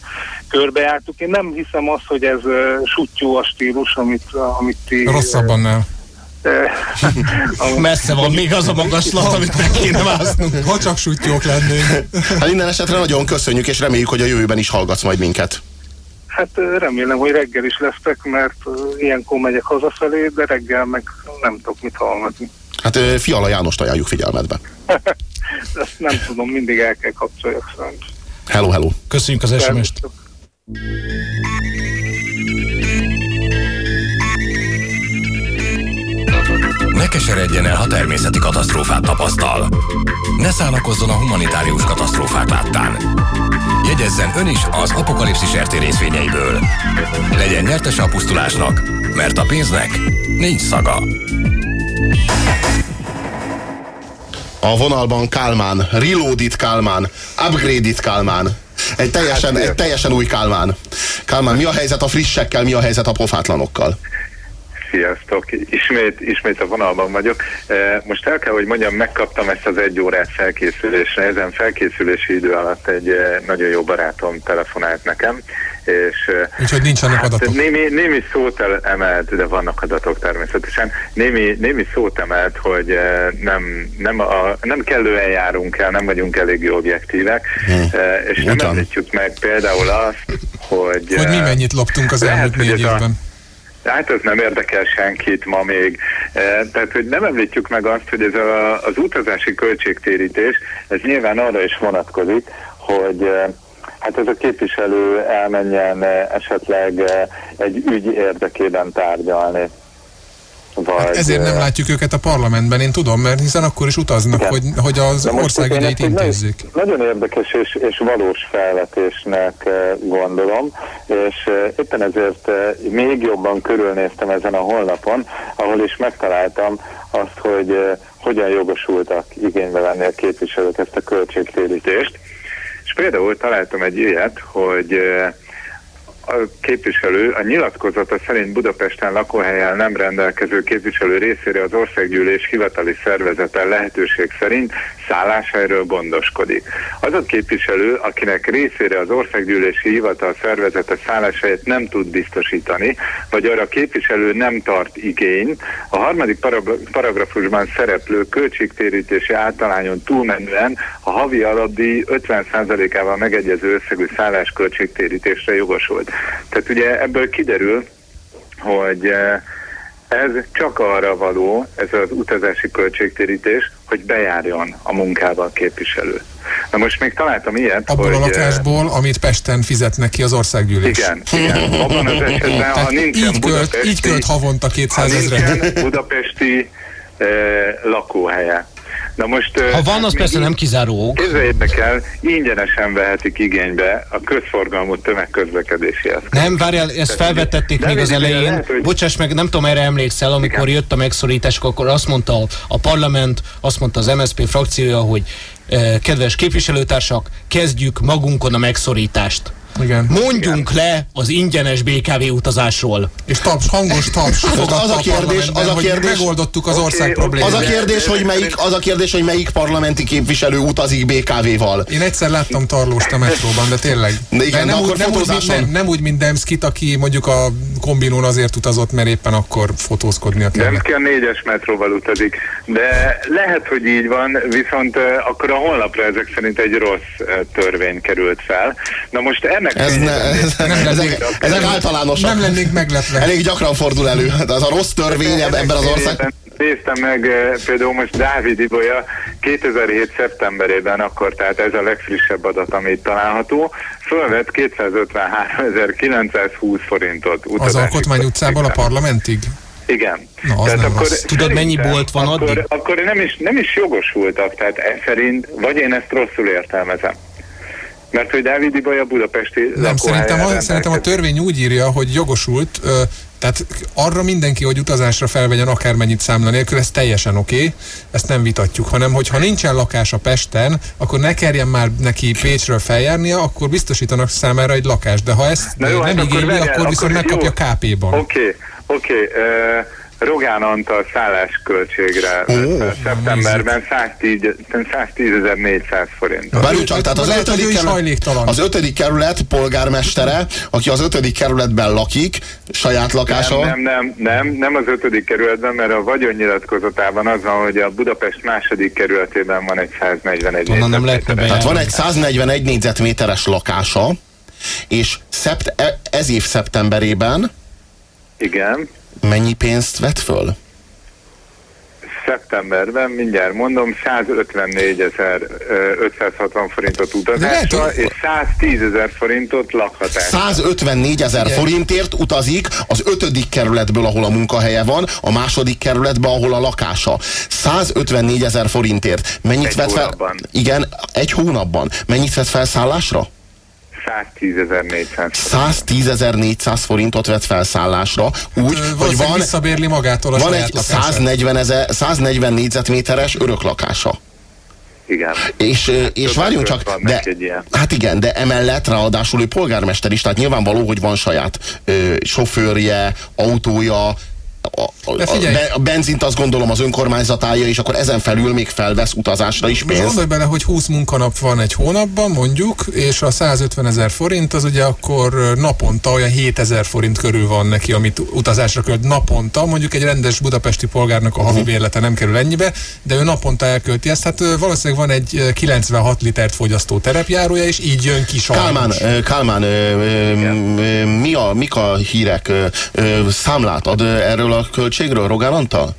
F: körbejártuk. Én nem hiszem azt, hogy ez uh, sutyó a stílus, amit, amit ti...
C: Rosszabban nem.
B: Messze van még az a magaslat, amit meg kéne másznunk.
C: Ha csak sutyók lennénk.
A: Hát minden esetre nagyon köszönjük, és reméljük, hogy a jövőben is hallgatsz majd minket.
F: Hát remélem, hogy reggel is lesztek, mert ilyenkor megyek hazafelé, de reggel meg nem tudok mit hallgatni.
A: Hát Fiala Jánost ajánljuk figyelmetbe.
F: Ezt nem tudom, mindig el kell kapcsoljak szerint.
A: Hello, hello.
B: Köszönjük az SMS-t.
E: Ne keseredjen el, ha természeti katasztrófát tapasztal. Ne szánakozzon a humanitárius katasztrófák láttán. Jegyezzen ön is az apokalipszis RT részvényeiből. Legyen nyertes a pusztulásnak, mert a pénznek nincs szaga.
A: A vonalban Kálmán, Reloaded Kálmán, Upgraded Kálmán. Egy teljesen, hát, egy teljesen új Kálmán. Kálmán, mi a helyzet a frissekkel, mi a helyzet a pofátlanokkal?
D: Sziasztok! Ismét, ismét a vonalban vagyok. E, most el kell, hogy mondjam, megkaptam ezt az egy órát felkészülésre. Ezen felkészülési idő alatt egy e, nagyon jó barátom telefonált nekem, és
C: Úgyhogy nincsenek hát, adatok.
D: Némi, némi szót emelt, de vannak adatok természetesen. Némi, némi szót emelt, hogy nem, nem, a, nem kellően járunk el, nem vagyunk elég objektívek, hmm. és nem említjük meg például azt, hogy...
C: Hogy mi mennyit loptunk az elmúlt négy évben.
D: A, hát ez nem érdekel senkit ma még. Tehát, hogy nem említjük meg azt, hogy ez a, az utazási költségtérítés, ez nyilván arra is vonatkozik, hogy Hát ez a képviselő elmenjen eh, esetleg egy ügy érdekében tárgyalni.
C: Vagy, hát ezért nem látjuk őket a parlamentben, én tudom, mert hiszen akkor is utaznak, hogy, hogy az országügyeit intézzék.
D: Nagyon, nagyon érdekes és, és valós felvetésnek gondolom, és éppen ezért még jobban körülnéztem ezen a honlapon, ahol is megtaláltam azt, hogy hogyan jogosultak igénybe venni a képviselők ezt a költségtérítést például találtam egy ilyet, hogy a képviselő a nyilatkozata szerint Budapesten lakóhelyen nem rendelkező képviselő részére az országgyűlés hivatali szervezete lehetőség szerint szálláshelyről gondoskodik. Az a képviselő, akinek részére az országgyűlési hivatal szervezete szálláshelyet nem tud biztosítani, vagy arra a képviselő nem tart igény, a harmadik paragrafusban szereplő költségtérítési általányon túlmenően a havi alapdíj 50%-ával megegyező összegű szállásköltségtérítésre jogosult. Tehát ugye ebből kiderül, hogy eh, ez csak arra való, ez az utazási költségtérítés, hogy bejárjon a munkába a képviselő. Na most még találtam ilyet,
C: Abból
D: hogy...
C: a
D: eh,
C: lakásból, amit Pesten fizetnek ki az országgyűlés.
D: Igen, igen. Abban az esetben, ha nincsen
C: így, költ,
D: budapesti,
C: így költ havonta
D: ha
C: 200 ezret.
D: nincsen budapesti eh, lakóhelye. Na most...
B: Ha van,
D: hát
B: az
D: még
B: persze nem kizáró ok.
D: Képzeljétek el, ingyenesen vehetik igénybe a közforgalmú tömegközlekedési eszközt.
B: Nem, várjál, ezt felvetették
D: De
B: még az elején.
D: lehet, hogy-
B: Bocsáss meg, nem tudom, erre emlékszel, amikor jött a megszorítás, akkor azt mondta a, a parlament, azt mondta az MSZP frakciója, hogy eh, kedves képviselőtársak, kezdjük magunkon a megszorítást.
C: Igen.
B: Mondjunk le az ingyenes BKV utazásról.
C: És taps, hangos taps.
A: az a kérdés- az a kérdés-
C: megoldottuk az
D: Oké,
C: ország problémát.
A: Az a
D: De-
A: kérdés,
D: de-
A: hogy melyik, az a kérdés, hogy melyik parlamenti képviselő utazik BKV-val.
C: Én egyszer láttam Tarlóst a metróban, de tényleg.
A: De igen, de
C: nem,
A: akkor
C: úgy, nem, úgy, nem, nem úgy, mint Demszkit, aki mondjuk a kombinón azért utazott, mert éppen akkor fotózkodnia kellett.
D: Demszki a négyes metróval utazik. De lehet, hogy így van, viszont akkor a honlapra ezek szerint egy rossz törvény került fel. Na most ennek...
A: Ez ne, ez,
C: Nem
A: ezek,
C: lennék-
A: ezek általánosak.
C: Nem lennék meglepve.
A: Elég gyakran fordul elő. De az a rossz törvény ebben az ország...
D: Néztem meg eh, például most Dávid Ibolya 2007. szeptemberében, akkor tehát ez a legfrissebb adat, ami itt található, fölvett 253.920 forintot
C: Az Alkotmány utcából a parlamentig?
D: Igen.
C: Na, az nem rossz.
B: Tudod, mennyi bolt van
D: akkor,
B: addig?
D: Akkor nem is, nem is jogosultak, tehát e szerint, vagy én ezt rosszul értelmezem. Mert hogy Dávid Ibolya budapesti
C: Nem, szerintem a, szerintem a törvény úgy írja, hogy jogosult, tehát arra mindenki, hogy utazásra felvegyen akármennyit számla nélkül, ez teljesen oké, okay, ezt nem vitatjuk, hanem hogyha nincsen lakása Pesten, akkor ne kerjen már neki Pécsről feljárnia, akkor biztosítanak számára egy lakást, de ha ezt
D: Na jó,
C: nem
D: hát akkor
C: igényli,
D: várjál,
C: akkor viszont
D: akkor
C: megkapja. KP-ban.
D: Oké, oké. ö, Rogán Antal szállásköltségre fel szeptemberben 110.400 forint.
A: Várjunk csak, tehát az
C: ő
A: ötödik,
C: is
A: kerület,
C: hajléktalan.
A: az ötödik kerület polgármestere, aki az ötödik kerületben lakik, saját lakása.
D: Nem, nem, nem, nem, nem az ötödik kerületben, mert a vagyonnyilatkozatában az van, hogy a Budapest második kerületében van egy 141
B: Onnan nem lehetne
A: Tehát van egy 141 négyzetméteres lakása, és szept, e- ez év szeptemberében
D: Igen.
A: Mennyi pénzt vett föl?
D: Szeptemberben, mindjárt mondom, 154.560 forintot utazásra,
C: lehet,
D: és 110 ezer forintot lakhatásra.
A: 154 ezer forintért utazik az ötödik kerületből, ahol a munkahelye van, a második kerületbe, ahol a lakása. 154 ezer forintért. Mennyit
D: Egy
A: vett fel?
D: hónapban.
A: Igen, egy hónapban. Mennyit vett fel szállásra?
D: 110.400
A: 110.400 forintot vett fel szállásra, úgy,
C: Ö,
A: hogy van,
C: visszabérli magától a
A: van egy
C: lakását.
A: 140, ezer, 140 négyzetméteres öröklakása.
D: Igen.
A: És, ö, és várjunk csak, de, hát igen, de emellett ráadásul ő polgármester is, tehát nyilvánvaló, hogy van saját ö, sofőrje, autója, a, a, a, benzint azt gondolom az önkormányzatája, és akkor ezen felül még felvesz utazásra is pénzt.
C: gondolj bele, hogy 20 munkanap van egy hónapban, mondjuk, és a 150 ezer forint az ugye akkor naponta olyan 7 ezer forint körül van neki, amit utazásra költ naponta. Mondjuk egy rendes budapesti polgárnak a havi
A: Mhm.
C: bérlete nem kerül ennyibe, de ő naponta elkölti ezt. Hát valószínűleg van egy ö, 96 litert fogyasztó terepjárója, és így jön ki sajnos.
A: Kálmán, Kálmán mi a, mik a hírek? Számlát ad erről a költségről Rogán Antal?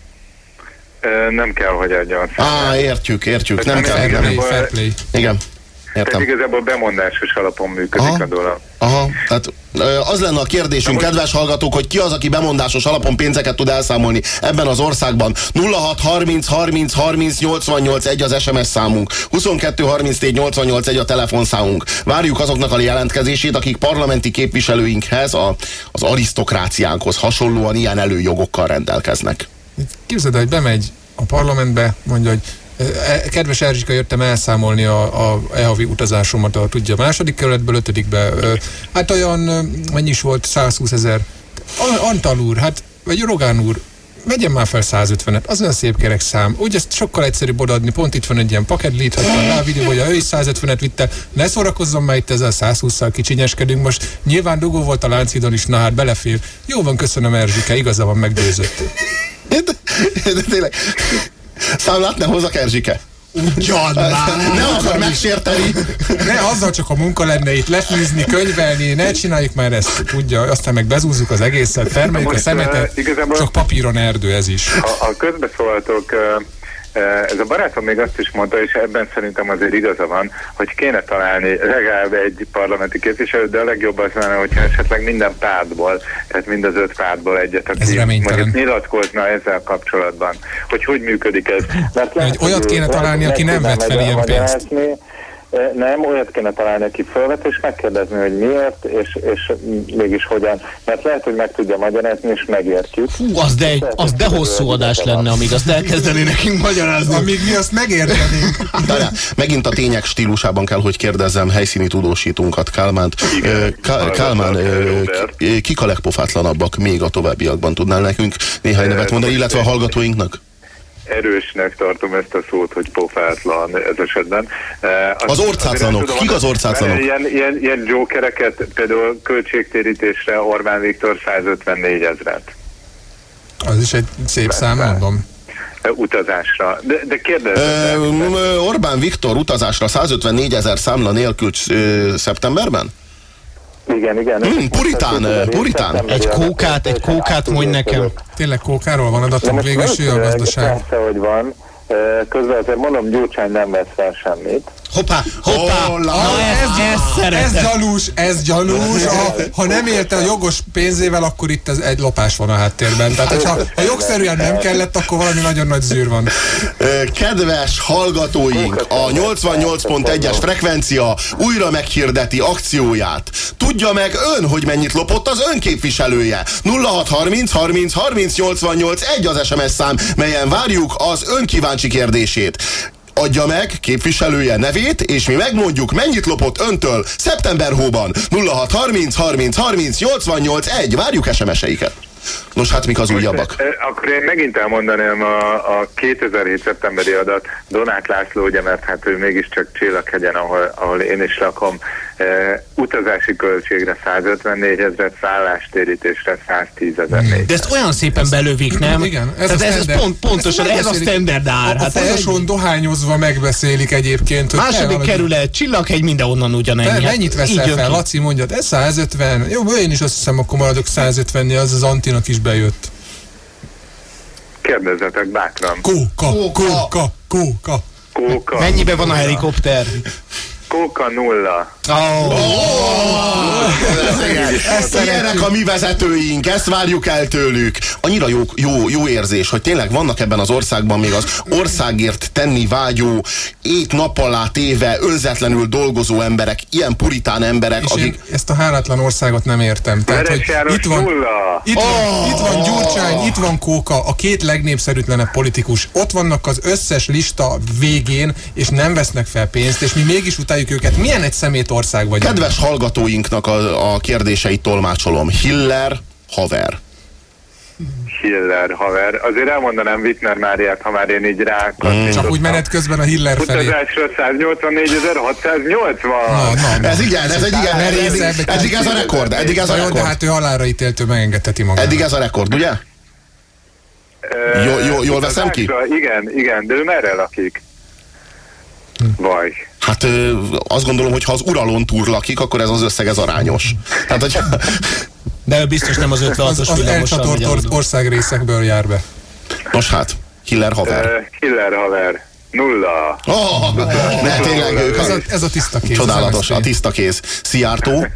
D: Nem kell, hogy adjon
A: Á, értjük, értjük, nem
D: Nem
A: kell.
C: Fair play,
D: nem.
A: Igen,
D: Tehát
A: értem.
D: igazából bemondásos alapon működik
A: Aha.
D: a dolog.
A: Aha, tehát az lenne a kérdésünk, kedves hallgatók, hogy ki az, aki bemondásos alapon pénzeket tud elszámolni ebben az országban. 06 30 30 30 88 1 az SMS számunk, 22 34 88 1 a telefonszámunk. Várjuk azoknak a jelentkezését, akik parlamenti képviselőinkhez, a, az arisztokráciánkhoz hasonlóan ilyen előjogokkal rendelkeznek.
C: Képzeld el, hogy bemegy a parlamentbe, mondja, hogy kedves Erzsika, jöttem elszámolni a, a e-havi utazásomat, a tudja, a második kerületből, ötödikbe. Hát olyan, mennyi is volt, 120 ezer. A- Antal úr, hát, vagy Rogán úr, vegyen már fel 150-et, az olyan szép kerek szám. Úgy ezt sokkal egyszerűbb odaadni, pont itt van egy ilyen paketlit, hogy rá videó, hogy ő is 150-et vitte, ne szórakozzon már itt ezzel 120-szal kicsinyeskedünk most. Nyilván dugó volt a Láncidon is, na hát belefér. Jó van, köszönöm Erzsike, igaza van, meggyőzött.
A: De, de tényleg, számlát ne hozzak Erzsike.
B: Ugyan
A: Ne akar megsérteni.
C: Ne, azzal csak a munka lenne itt lefűzni, könyvelni, ne csináljuk már ezt, tudja, aztán meg bezúzzuk az egészet, termeljük a
D: Most,
C: szemetet,
D: uh,
C: csak papíron erdő ez is.
D: Ha, ha közbeszóltok, ö, Ez a barátom még azt is mondta, és ebben szerintem azért igaza van, hogy kéne találni legalább egy parlamenti képviselőt, de a legjobb az lenne, hogyha esetleg minden pártból, tehát mind az öt pártból egyet, aki mondjuk nyilatkozna ezzel kapcsolatban, hogy hogy működik ez.
C: Mert lehet, hogy olyat kéne találni, aki nem vett fel ilyen pénzt.
D: Nem, olyat kéne találni, aki fölvet, és megkérdezni, hogy miért, és, és mégis hogyan. Mert lehet, hogy meg tudja magyarázni, és megértjük.
B: Hú, az de, egy, az de hosszú adás lenne, amíg azt elkezdeni nekünk magyarázni.
C: Amíg mi azt megértenénk.
A: De, megint a tények stílusában kell, hogy kérdezzem helyszíni tudósítunkat, Kálmánt. Kálmán, kik a legpofátlanabbak még a továbbiakban tudnál nekünk néhány nevet mondani, illetve a hallgatóinknak?
D: Erősnek tartom ezt a szót, hogy pofátlan ez esetben.
A: Az, az orcátlanok, kik az orcátlanok?
D: Ilyen, ilyen, ilyen jokereket, például költségtérítésre Orbán Viktor 154 ezret.
C: Az is egy szép szám, mondom
D: utazásra. De, de kérdezem.
A: Orbán Viktor utazásra 154 ezer számla nélkül szeptemberben?
D: Igen, igen.
A: Hmm, puritán, puritán.
B: Egy kókát, egy kókát mondj nekem.
C: Tényleg kókáról van adatunk végül a gazdaság.
D: Persze, hogy van. Közben azért mondom, Gyurcsány nem vesz fel semmit.
B: Hoppá, hoppá, oh,
C: na, ez, ez, ez gyanús, ez gyanús. Ha, ha nem érte a jogos pénzével, akkor itt ez egy lopás van a háttérben. Tehát, hogyha ha jogszerűen nem kellett, akkor valami nagyon nagy zűr van.
A: Kedves hallgatóink, a 88.1-es frekvencia újra meghirdeti akcióját. Tudja meg ön, hogy mennyit lopott az önképviselője. 0630 30 30 88 egy az SMS szám, melyen várjuk az önkíváncsi kérdését adja meg képviselője nevét, és mi megmondjuk, mennyit lopott öntől szeptember hóban 0630 30 30 88 1. Várjuk SMS-eiket. Nos, hát mik az újabbak?
D: Akkor én megint elmondanám a, a 2007. szeptemberi adat Donát László, ugye, mert hát ő mégiscsak Csillaghegyen, ahol, ahol én is lakom, e, utazási költségre 154 ezeret, szállástérítésre 110 ezer.
B: De ezt olyan szépen belövik, nem?
C: Igen,
B: ez, ez, ez, ez pont, pontosan, ez, ez a standard ár.
C: Hát a folyosón dohányozva megbeszélik egyébként.
B: Hogy Második kerület, Csillaghegy, mindenonnan ugyanennyi.
C: Hát mennyit veszel fel? Laci mondja, ez 150. Jó, én is azt hiszem, akkor maradok 150 az az Antinak is bejött.
D: Kérdezzetek bátran.
C: Kóka, kóka, kóka.
D: Kóka.
B: Mennyibe van a helikopter?
D: Kóka nulla.
A: Oh. Oh. Ilyenek a mi vezetőink, ezt várjuk el tőlük. Annyira jó, jó, jó érzés, hogy tényleg vannak ebben az országban még az országért tenni vágyó, ét nap alá téve, önzetlenül dolgozó emberek, ilyen puritán emberek,
C: És akik... ezt a hálátlan országot nem értem.
D: Tehát, hogy itt van,
C: itt, van, oh. itt van Gyurcsány, itt van Kóka, a két legnépszerűtlenebb politikus. Ott vannak az összes lista végén, és nem vesznek fel pénzt, és mi mégis utáljuk őket. Milyen egy szemét ország vagy.
A: Kedves hallgatóinknak a, a kérdéseit tolmácsolom. Hiller, haver.
D: Hiller haver. Azért elmondanám Wittner Máriát, ha már én így rá
C: mm. Csak úgy menet közben a Hiller felé.
D: Utazásra 184.680.
A: Na, na, Ez igen, ez egy igen. Eddig, eddig ez a rekord. Eddig ez a rekord.
C: De hát ő halára ítéltő megengedheti magát.
A: Eddig ez a rekord, ugye? Jó, jó, jól veszem ki?
D: Igen, igen, de ő merre lakik? Vagy.
A: Hát ö, azt gondolom, hogy ha az uralon túr lakik, akkor ez az összeg ez arányos. Tehát, hogy...
B: De biztos nem az 56-os
C: Az, az elcsatort or, országrészekből jár be.
A: Nos hát, Hiller haver. Uh,
D: Hiller haver. Nulla.
A: Oh, ne, tényleg,
C: ez, a, ez a tiszta kéz.
A: Csodálatos, a tiszta kéz. Szijjártó.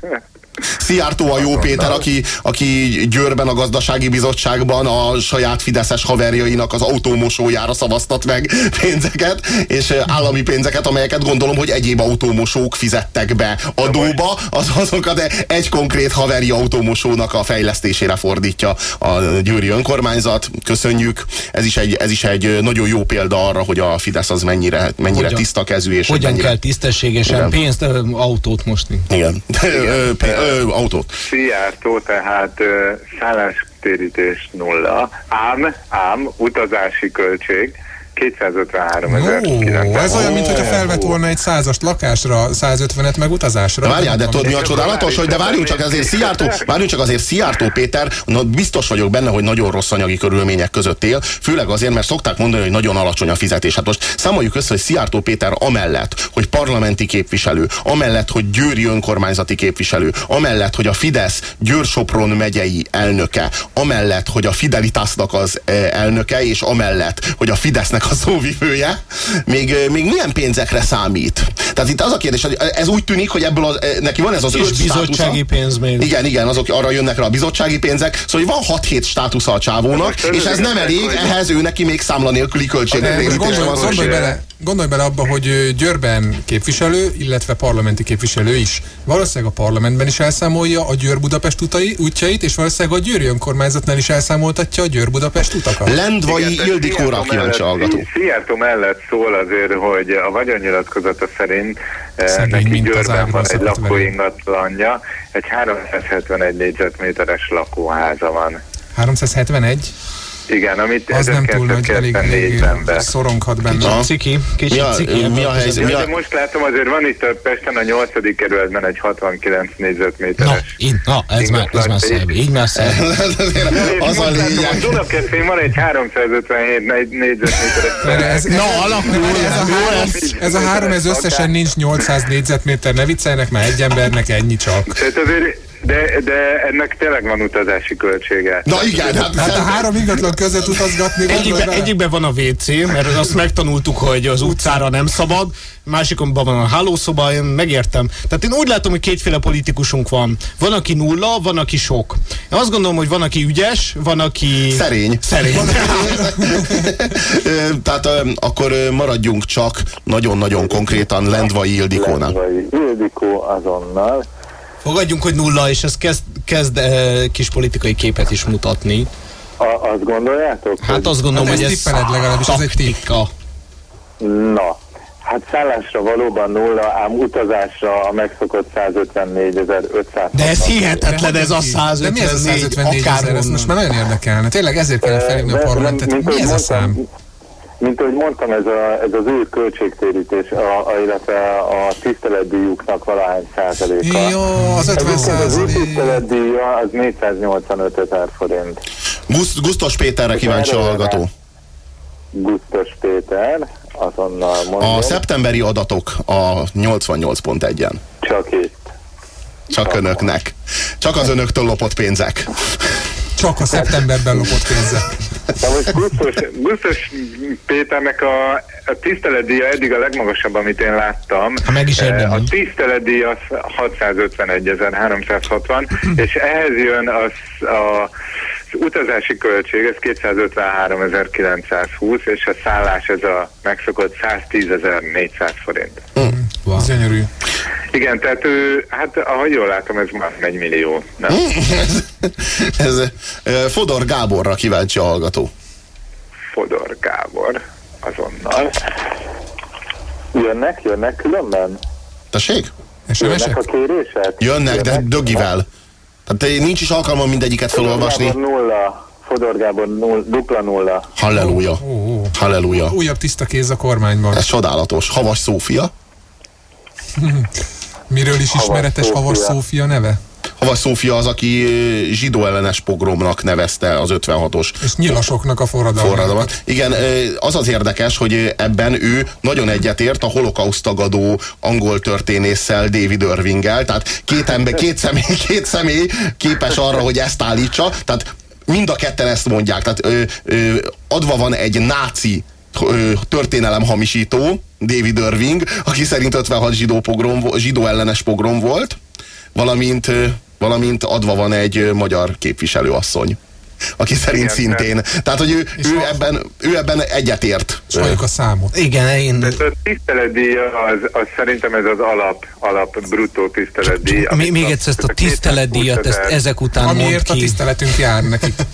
A: Szijjártó a jó Péter, aki, aki Győrben a gazdasági bizottságban a saját fideszes haverjainak az autómosójára szavaztat meg pénzeket, és állami pénzeket, amelyeket gondolom, hogy egyéb autómosók fizettek be adóba, az azokat egy konkrét haveri autómosónak a fejlesztésére fordítja a győri önkormányzat. Köszönjük. Ez is egy, ez is egy nagyon jó példa arra, hogy a Fidesz az mennyire, mennyire hogyan, tiszta kezű. És
B: hogyan
A: mennyire...
B: kell tisztességesen igen. pénzt, autót mosni.
A: Igen. igen ö, autót.
D: Szijjártó, tehát ö, szállástérítés nulla, ám, ám utazási költség 253 ezer.
C: Ez olyan, mintha felvett volna egy százast lakásra, 150-et meg utazásra.
A: De várjál, de tudod mi a csodálatos, hogy de várjunk csak azért Szijjártó, várjunk csak azért Szijjártó Péter, na, biztos vagyok benne, hogy nagyon rossz anyagi körülmények között él, főleg azért, mert szokták mondani, hogy nagyon alacsony a fizetés. Hát most számoljuk össze, hogy Szijjártó Péter amellett, hogy parlamenti képviselő, amellett, hogy győri önkormányzati képviselő, amellett, hogy a Fidesz Győr-Sopron megyei elnöke, amellett, hogy a Fidelitasnak az eh, elnöke, és amellett, hogy a Fidesznek a szóvivője, még, még milyen pénzekre számít? Tehát itt az a kérdés, hogy ez úgy tűnik, hogy ebből az, neki van ez az öt
B: bizottsági
A: státusza.
B: pénz még.
A: Igen, igen, azok arra jönnek rá a bizottsági pénzek, szóval van 6-7 státusza a csávónak, és ez nem elég, ehhez ő neki még számla nélküli költségtérítése
C: gondolj, bele, gondolj bele abba, hogy Győrben képviselő, illetve parlamenti képviselő is. Valószínűleg a parlamentben is elszámolja a Győr-Budapest utai, útjait, és valószínűleg a Győri önkormányzatnál is elszámoltatja a Győr-Budapest utakat.
A: Lendvai
D: Igen,
A: Ildikóra kíváncsi
D: mellett-
A: hallgató.
D: Szijjártó mellett szól azért, hogy a vagyonnyilatkozata szerint eh,
C: Szegény,
D: neki Győrben van egy lakóingatlanja, egy 371 négyzetméteres lakóháza van.
C: 371?
D: Igen, amit
C: Az nem túl nagy, elég, elég
D: 14-ben be.
C: szoronghat benne.
A: Aha.
B: Ciki, kicsit
A: Mi a-
B: ciki.
A: mi a helyzet?
D: Ja,
A: Mi a-
D: de most látom, azért van itt a Pesten a 8. kerületben egy 69
B: Na,
D: négyzetméteres.
B: így, na, ez már, ez már szebb, így már szebb.
D: És
A: az a lényeg.
D: a Dunakeszén van egy 357 négy- négyzetméteres.
B: Na, alakul,
C: ez, a három, ez a három, ez összesen nincs 800 négyzetméter, ne vicceljenek már egy embernek ennyi csak.
D: Tehát azért, de, de ennek tényleg van utazási költsége.
A: Na igen, hát,
C: Hát a három ingatlan között utazgatni
B: Egyikben,
C: bele.
B: egyikben van a WC, mert azt megtanultuk, hogy az utcára nem szabad, másikon van a hálószoba, én megértem. Tehát én úgy látom, hogy kétféle politikusunk van. Van, aki nulla, van, aki sok. Én azt gondolom, hogy van, aki ügyes, van, aki...
A: Szerény.
B: Szerény.
A: Tehát akkor maradjunk csak nagyon-nagyon konkrétan Lendvai Ildikónál.
D: Lendvai Ildikó azonnal.
B: Fogadjunk, hogy nulla, és ez kezd, kezd eh, kis politikai képet is mutatni.
D: A, azt gondoljátok?
B: Hát azt gondolom,
C: Hát
B: hogy ez
C: tippeled legalábbis, ez egy
B: taktika.
D: Na, hát szállásra valóban nulla, ám utazásra a megszokott 154.500.
B: De ez hihetetlen, ez a
C: hogy-
B: 154,
C: De mi ez a 154 ezer? Ez most már nagyon érdekelne. Tényleg ezért kellene felhívni a parlamentet. Mi ez a
D: mondtam,
C: szám?
D: Mint ahogy mondtam, ez, a, ez az ő költségtérítés, a, a, illetve a tiszteletdíjuknak valahány százaléka.
C: Jó, az 50
D: Egyébként az ő
C: százalék.
D: tiszteletdíja az 485 ezer forint.
A: Gusz- Gusztos Péterre kíváncsi a hallgató.
D: Gusztos Péter, azonnal mondom,
A: A szeptemberi adatok a 88.1-en.
D: csak itt.
A: Csak önöknek. Csak az önöktől lopott pénzek.
C: Csak a szeptemberben lopott pénzek.
D: Na most Gusztos, Gusztos Péternek a, a tiszteletdíja eddig a legmagasabb, amit én láttam.
B: Ha meg is
D: Eh,
B: érdemli.
D: A tiszteletdíj az 651.360, és ehhez jön az, a, utazási költség, ez 253.920, és a szállás ez a megszokott 110.400 forint.
B: Wow.
C: Gyönyörű.
D: Igen, tehát ő, hát ahogy jól látom, ez már egy millió. Nem?
A: Ez ö, Fodor Gáborra kíváncsi a hallgató.
D: Fodor Gábor, azonnal. Jönnek, jönnek különben?
A: Tessék?
D: Jönnek a kérések?
A: Jönnek, de dögivel. Tehát nincs is alkalmam mindegyiket
D: Fodor
A: felolvasni.
D: Gábor nulla. Fodor Gábor null, dupla nulla.
A: Halleluja. Halleluja.
C: Újabb tiszta kéz a kormányban.
A: Ez csodálatos. Havas Szófia.
C: Miről is
D: Havas
C: ismeretes Havas
D: Szófia.
C: Szófia neve?
A: Havas Szófia az, aki zsidó ellenes pogromnak nevezte az 56-os
C: És nyilasoknak a forradalmat.
A: forradalmat. Igen, az az érdekes, hogy ebben ő nagyon egyetért a holokauszt tagadó angol történésszel, David Irvinggel, tehát két, ember, két, személy, két személy képes arra, hogy ezt állítsa, tehát mind a ketten ezt mondják, tehát ö, ö, adva van egy náci ö, történelem hamisító, David Irving, aki szerint 56 zsidó, pogrom, zsidó ellenes pogrom volt, valamint, valamint adva van egy magyar képviselőasszony, aki szerint
D: Igen,
A: szintén. Tehát, hogy ő, ő,
C: a-
A: ebben, ő ebben egyetért.
C: Halljuk a számot.
B: Igen, én...
D: Tehát a tiszteletdíja, az, az szerintem ez az alap, alap bruttó tiszteletdíj.
B: Még, még egyszer ezt a
D: 220
B: tiszteletdíjat, ezt ezek után
C: Amiért a tiszteletünk jár nekik.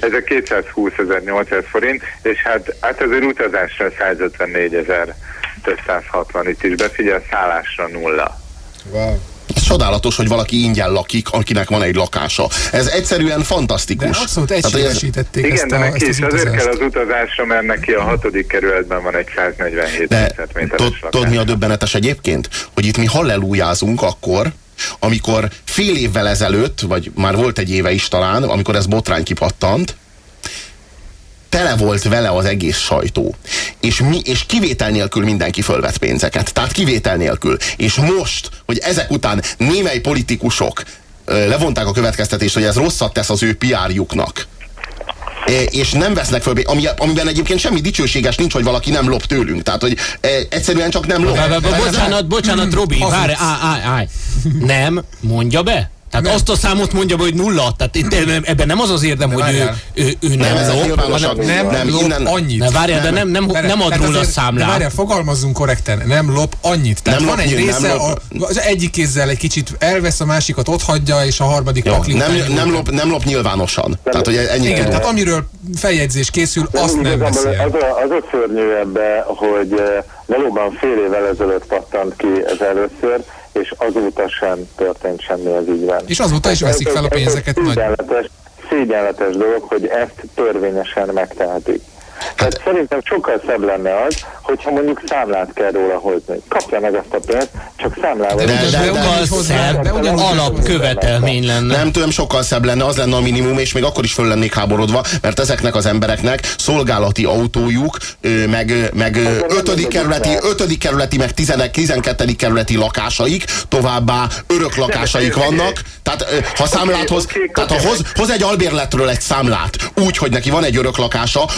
D: Ez a 220.800 forint, és hát, hát azért utazásra 154.560 itt is befigyel, szállásra nulla.
C: Wow.
A: Csodálatos, hogy valaki ingyen lakik, akinek van egy lakása. Ez egyszerűen
C: De
A: fantasztikus.
C: abszolút
A: Tehát, hogy ez-
C: egységesítették
D: Igen,
C: ezt,
D: de
C: a,
D: neki
C: ezt
D: is
C: az
D: azért kell az utazásra, mert neki a hatodik kerületben van egy 147
A: De
D: négyzetméteres lakás.
A: tudod mi a döbbenetes egyébként? Hogy itt mi hallelujázunk akkor, amikor fél évvel ezelőtt, vagy már volt egy éve is talán, amikor ez botrány kipattant, tele volt vele az egész sajtó. És, mi, és kivétel nélkül mindenki fölvett pénzeket. Tehát kivétel nélkül. És most, hogy ezek után némely politikusok levonták a következtetést, hogy ez rosszat tesz az ő PR-juknak, és nem vesznek föl, ami, amiben egyébként semmi dicsőséges nincs, hogy valaki nem lop tőlünk. Tehát, hogy egyszerűen csak nem lop.
B: Bocsánat, bocsánat, Robi, várj, állj, állj, állj. Nem, mondja be. Tehát nem. azt a számot mondja hogy nulla. Tehát itt ebben nem az az érdem, hogy ő, ő, ő nem, nem lop,
C: hanem nem, nem lop innen... annyit.
B: Ne, várjál, de nem, nem, nem, nem ad róla a számlát.
C: Várjál, fogalmazzunk korrekten, nem lop annyit. Tehát nem van egy része, nem a, az egyik kézzel egy kicsit elvesz, a másikat ott hagyja, és a harmadik
A: Jó, nem, nem, lop, nem lop nyilvánosan. Tehát, hogy ennyi
C: Igen, tehát amiről feljegyzés készül, azt nem veszi
D: Az, az a szörnyű ebbe, hogy valóban fél évvel ezelőtt pattant ki ez először, és azóta sem történt semmi az ügyben.
C: És azóta is veszik fel a pénzeket.
D: Ez, ez szégyenletes, szégyenletes dolog, hogy ezt törvényesen megtehetik. Tehát szerintem sokkal szebb lenne az, hogyha mondjuk számlát kell róla hozni. Kapja meg azt a pénzt, csak számlával.
B: De, de, de, de, szebb, de ugyan alapkövetelmény lenne.
A: Nem tudom, sokkal szebb lenne, az lenne a minimum, és még akkor is föl lennék háborodva, mert ezeknek az embereknek szolgálati autójuk, meg, meg 5. kerületi, 5. kerületi, meg 12. kerületi lakásaik, továbbá örök lakásaik vannak. Tehát ha számláthoz, tehát ha hoz, hoz egy albérletről egy számlát, úgy, hogy neki van egy örök lakása,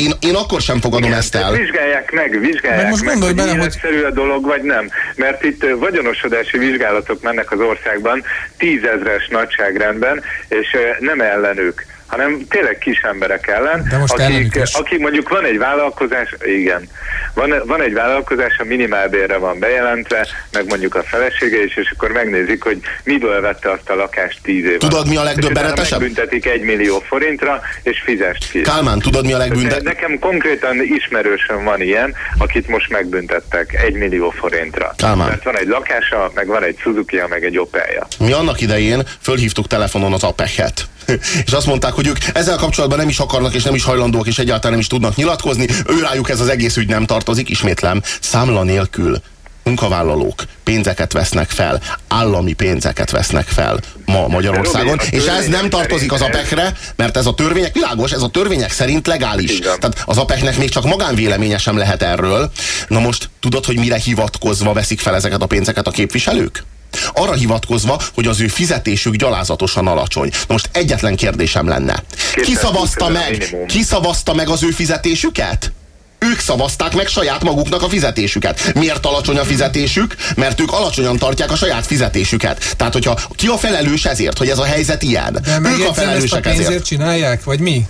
A: én, én akkor sem fogadom Igen, ezt el.
D: Vizsgálják meg, vizsgálják meg, most meg, hogy bele, hogy... a dolog, vagy nem. Mert itt vagyonosodási vizsgálatok mennek az országban tízezres nagyságrendben, és nem ellenük hanem tényleg kis emberek ellen, De most akik, akik mondjuk van egy vállalkozás, igen, van, van egy vállalkozás, a minimálbérre van bejelentve, meg mondjuk a felesége is, és akkor megnézik, hogy miből vette azt a lakást tíz év.
A: Tudod, mi a legdöbbenetesebb?
D: Büntetik egy millió forintra, és fizest ki.
A: Kálmán, tudod, mi a legbüntetőbb?
D: Nekem konkrétan ismerősöm van ilyen, akit most megbüntettek egy millió forintra.
A: Kálmán.
D: Mert van egy lakása, meg van egy suzuki meg egy Opelja.
A: Mi annak idején fölhívtuk telefonon az apechet és azt mondták, hogy ők ezzel kapcsolatban nem is akarnak, és nem is hajlandóak, és egyáltalán nem is tudnak nyilatkozni. Ő rájuk ez az egész ügy nem tartozik, ismétlem, számla nélkül munkavállalók pénzeket vesznek fel, állami pénzeket vesznek fel ma Magyarországon, és ez nem tartozik az APEC-re, mert ez a törvények, világos, ez a törvények szerint legális. Tehát az APEC-nek még csak magánvéleménye sem lehet erről. Na most tudod, hogy mire hivatkozva veszik fel ezeket a pénzeket a képviselők? Arra hivatkozva, hogy az ő fizetésük gyalázatosan alacsony. Na most egyetlen kérdésem lenne. Ki szavazta meg, ki szavazta meg az ő fizetésüket? ők szavazták meg saját maguknak a fizetésüket. Miért alacsony a fizetésük? Mert ők alacsonyan tartják a saját fizetésüket. Tehát, hogyha ki a felelős ezért, hogy ez a helyzet ilyen?
C: De ők a felelősek ezt a ezért. csinálják, vagy mi?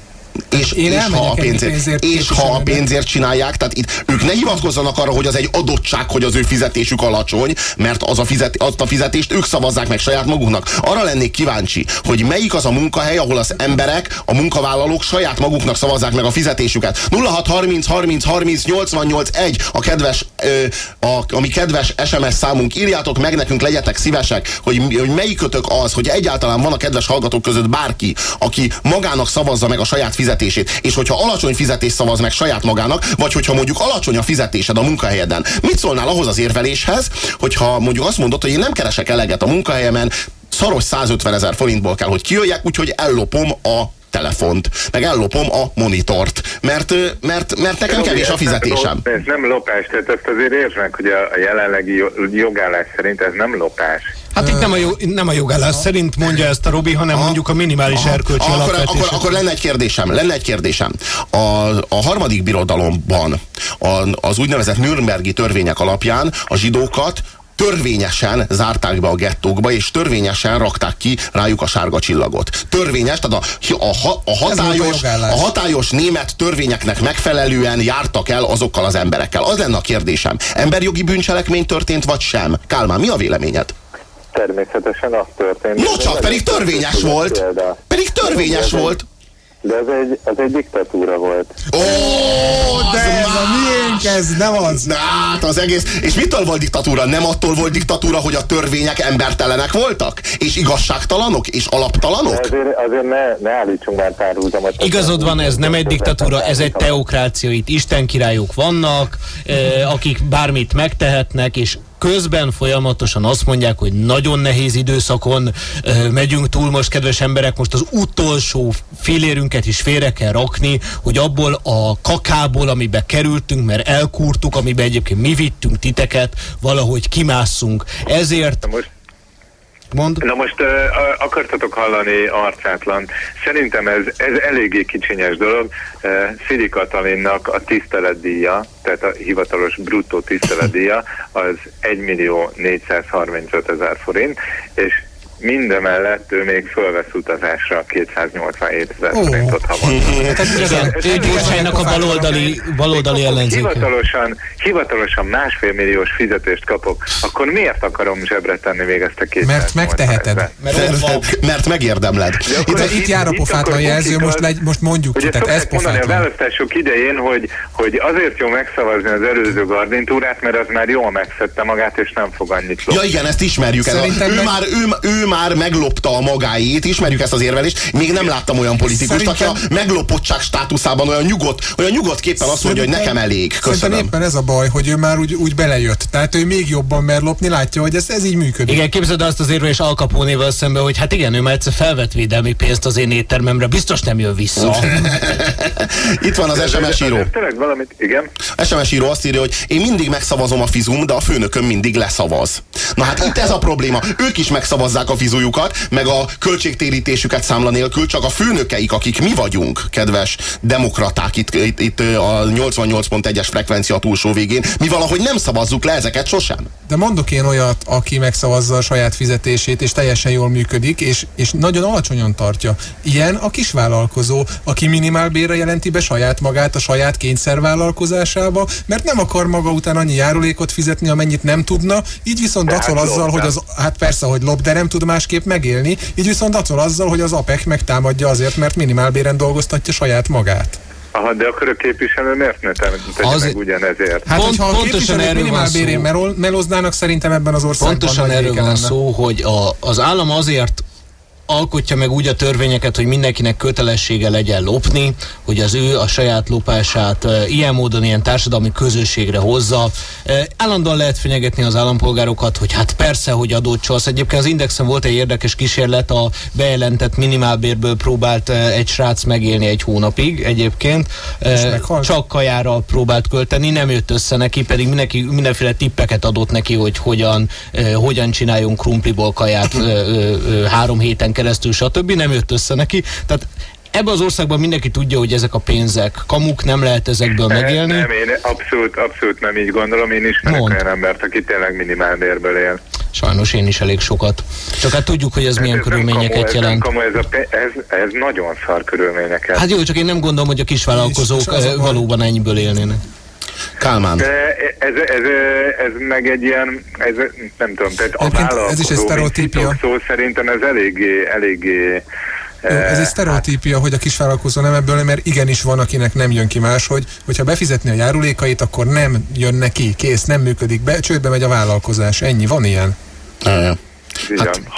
A: És, Én és, ha a pénzért, pénzért és ha a pénzért csinálják, tehát itt ők ne hivatkozzanak arra, hogy az egy adottság, hogy az ő fizetésük alacsony, mert az a fizet, azt a fizetést ők szavazzák meg saját maguknak. Arra lennék kíváncsi, hogy melyik az a munkahely, ahol az emberek, a munkavállalók saját maguknak szavazzák meg a fizetésüket. 0630 30 30 88 1 a kedves, a, ami kedves SMS számunk. Írjátok meg nekünk, legyetek szívesek, hogy, hogy melyikötök az, hogy egyáltalán van a kedves hallgatók között bárki, aki magának szavazza meg a saját fizetését. És hogyha alacsony fizetés szavaz meg saját magának, vagy hogyha mondjuk alacsony a fizetésed a munkahelyeden, mit szólnál ahhoz az érveléshez, hogyha mondjuk azt mondod, hogy én nem keresek eleget a munkahelyemen, szaros 150 ezer forintból kell, hogy kijöjjek, úgyhogy ellopom a telefont, meg ellopom a monitort, mert, mert, mert nekem kevés a fizetésem.
D: Ez nem lopás, tehát ezt azért értsd meg, hogy a jelenlegi jogállás szerint ez nem lopás.
B: Hát itt nem a, jó, nem a jogállás szerint mondja ezt a Robi, hanem aha, mondjuk a minimális aha, erkölcsi
A: akkor, akkor, akkor lenne egy kérdésem, lenne egy kérdésem. A, a harmadik birodalomban a, az úgynevezett Nürnbergi törvények alapján a zsidókat törvényesen zárták be a gettókba, és törvényesen rakták ki rájuk a sárga csillagot. Törvényes, tehát a, a, a, hatályos, a hatályos német törvényeknek megfelelően jártak el azokkal az emberekkel. Az lenne a kérdésem. Emberjogi bűncselekmény történt, vagy sem? Kálmán, mi a véleményed?
D: Természetesen az történt.
A: No csak, pedig törvényes volt. Pedig törvényes volt.
D: De ez egy, ez egy diktatúra volt.
A: Ó,
C: de ez a miénk, ez nem az.
A: Na, hát az egész. És mitől volt diktatúra? Nem attól volt diktatúra, hogy a törvények embertelenek voltak? És igazságtalanok? És alaptalanok? De
D: azért, azért ne, ne állítsunk már párhuzamot.
B: Igazod van, ez nem egy diktatúra, ez egy teokrácia. Itt Isten királyok vannak, eh, akik bármit megtehetnek, és közben folyamatosan azt mondják, hogy nagyon nehéz időszakon ö, megyünk túl most, kedves emberek, most az utolsó félérünket is félre kell rakni, hogy abból a kakából, amibe kerültünk, mert elkúrtuk, amiben egyébként mi vittünk titeket, valahogy kimásszunk. Ezért...
D: Most
B: Mond.
D: Na most uh, akartatok hallani arcátlan. Szerintem ez, ez eléggé kicsinyes dolog. Uh, Szili Katalinnak a tiszteletdíja, tehát a hivatalos bruttó tiszteletdíja az 1 millió 435 ezer forint, és Mindemellett ő még fölvesz utazásra 287 ezer oh. forintot havonta.
B: Igen, ő Gyurcsánynak a baloldali, baloldali ellenzéke.
D: Hivatalosan, hivatalosan másfél milliós fizetést kapok, akkor miért akarom zsebre tenni még ezt a két
C: Mert megteheted.
A: Mert, mert megérdemled.
C: Itt, itt, itt jár a pofátlan jelző, most, legy, most mondjuk
D: ki,
C: tehát ez
D: mondani a választások idején, hogy, hogy azért jó megszavazni az előző gardintúrát, mert az már jól megszedte magát, és nem fog annyit
A: lopni. Ja igen, ezt ismerjük. Ez a, ő, meg... már, ő, ő már meglopta a magáét, ismerjük ezt az érvelést, még nem láttam olyan politikust, Szerintem... aki a meglopottság státuszában olyan nyugodt, olyan nyugodt képpen azt mondja, hogy nekem elég. Köszönöm.
C: Éppen ez a baj, hogy ő már úgy, úgy belejött. Tehát ő még jobban mer lopni, látja, hogy ez, ez így működik.
B: Igen, képzeld azt az érvelés Al Capone-vel szemben, hogy hát igen, ő már egyszer felvett védelmi pénzt az én éttermemre, biztos nem jön vissza.
A: Itt van az SMS író.
D: Tényleg valamit, igen.
A: SMS író azt írja, hogy én mindig megszavazom a fizum, de a főnököm mindig leszavaz. Na hát itt ez a probléma. Ők is megszavazzák a fizujukat, meg a költségtérítésüket számla nélkül, csak a főnökeik, akik mi vagyunk, kedves demokraták itt, itt, itt a 88.1-es frekvencia túlsó végén, mi valahogy nem szavazzuk le ezeket sosem.
C: De mondok én olyat, aki megszavazza a saját fizetését, és teljesen jól működik, és, és nagyon alacsonyan tartja. Ilyen a kisvállalkozó, aki minimálbérre jelenti be saját magát a saját kényszervállalkozásába, mert nem akar maga után annyi járulékot fizetni, amennyit nem tudna, így viszont dacol azzal, hogy az, hát persze, hogy lop, de nem tud másképp megélni, így viszont dacol azzal, hogy az APEC megtámadja azért, mert minimálbéren dolgoztatja saját magát.
D: Aha, de akkor a képviselő miért ne tegye az... meg ugyanezért?
C: Hát, Pont, hogyha a képviselők minimálbérén meloznának, szerintem ebben az országban
B: Pontosan erről van szó, hogy a, az állam azért alkotja meg úgy a törvényeket, hogy mindenkinek kötelessége legyen lopni, hogy az ő a saját lopását e, ilyen módon, ilyen társadalmi közösségre hozza. E, állandóan lehet fenyegetni az állampolgárokat, hogy hát persze, hogy adót csalsz. Egyébként az Indexen volt egy érdekes kísérlet, a bejelentett minimálbérből próbált e, egy srác megélni egy hónapig egyébként. Csak kajára próbált költeni, nem jött össze neki, pedig mindenki, mindenféle tippeket adott neki, hogy hogyan, hogyan csináljunk krumpliból kaját három héten keresztül, stb. Nem jött össze neki. Tehát Ebben az országban mindenki tudja, hogy ezek a pénzek kamuk, nem lehet ezekből megélni.
D: Nem, én abszolút, abszolút nem így gondolom. Én ismerek Mond. olyan embert, aki tényleg minimálbérből él.
B: Sajnos én is elég sokat. Csak hát tudjuk, hogy ez, ez milyen ez körülményeket kamu, jelent.
D: Ez, kamu, ez, a, ez, ez nagyon szar körülményeket.
B: Hát jó, csak én nem gondolom, hogy a kisvállalkozók valóban ennyiből élnének.
A: Kálmán.
D: De ez, ez, ez meg egy ilyen, ez, nem tudom, tehát a vállalkozó,
C: ez is egy sztereotípia.
D: Szó szerintem ez eléggé, eléggé
C: ez egy sztereotípia, hogy a kisvállalkozó nem ebből, mert igenis van, akinek nem jön ki más, hogy hogyha befizetni a járulékait, akkor nem jön neki, kész, nem működik be, csődbe megy a vállalkozás. Ennyi, van ilyen?
A: E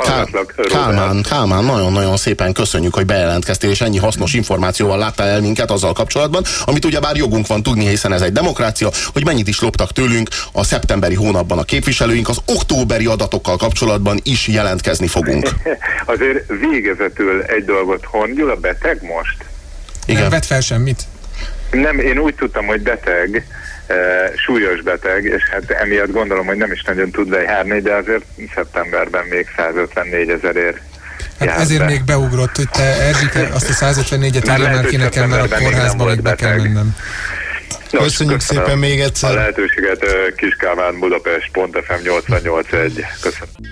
A: Hát, Kálmán, Kálmán, nagyon-nagyon szépen köszönjük, hogy bejelentkeztél, és ennyi hasznos információval láttál el minket azzal kapcsolatban, amit ugyebár jogunk van tudni, hiszen ez egy demokrácia, hogy mennyit is loptak tőlünk a szeptemberi hónapban a képviselőink, az októberi adatokkal kapcsolatban is jelentkezni fogunk.
D: Azért végezetül egy dolgot, Hongyul a beteg most?
C: Igen. Nem vett fel semmit?
D: Nem, én úgy tudtam, hogy beteg, súlyos beteg, és hát emiatt gondolom, hogy nem is nagyon tud lejárni, de azért szeptemberben még 154 ezerért
C: Hát ezért be. még beugrott, hogy te Erzsike azt a 154-et írjál ki nekem, mert a kórházba még be kell mennem.
A: Nos, Köszönjük köszönöm szépen még egyszer.
D: A lehetőséget Kiskáván Budapest.fm 881. Köszönöm.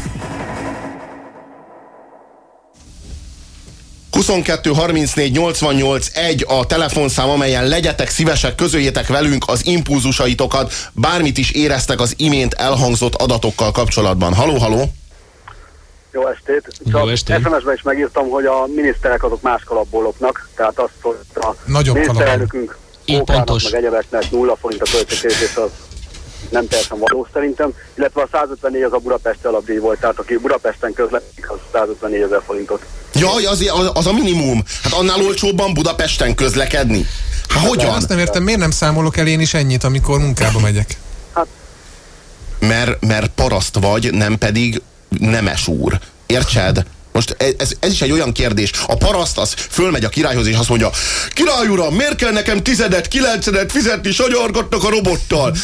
A: 22 34 88 1 a telefonszám, amelyen legyetek szívesek, közöljétek velünk az impulzusaitokat, bármit is éreztek az imént elhangzott adatokkal kapcsolatban. Haló, haló!
G: Jó estét! Csak Jó estét. SMS-ben is megírtam, hogy a miniszterek azok más kalapból lopnak, tehát azt, hogy a Nagyobb miniszterelnökünk Ókának, meg egyebeknek nulla forint a költségtérítés az nem teljesen való szerintem, illetve a 154 az a Budapesti alapdíj volt, tehát aki Budapesten közlekedik, az 154 ezer forintot.
A: Jaj, az, az, az a minimum. Hát annál olcsóbban Budapesten közlekedni. Hát hogyan?
C: Azt nem értem, miért nem számolok el én is ennyit, amikor munkába megyek? Hát.
A: Mert, mert paraszt vagy, nem pedig nemes úr. Értsed? Most ez, ez is egy olyan kérdés. A paraszt az fölmegy a királyhoz, és azt mondja, király uram, miért kell nekem tizedet, kilencedet fizetni, sanyargatnak a robottal?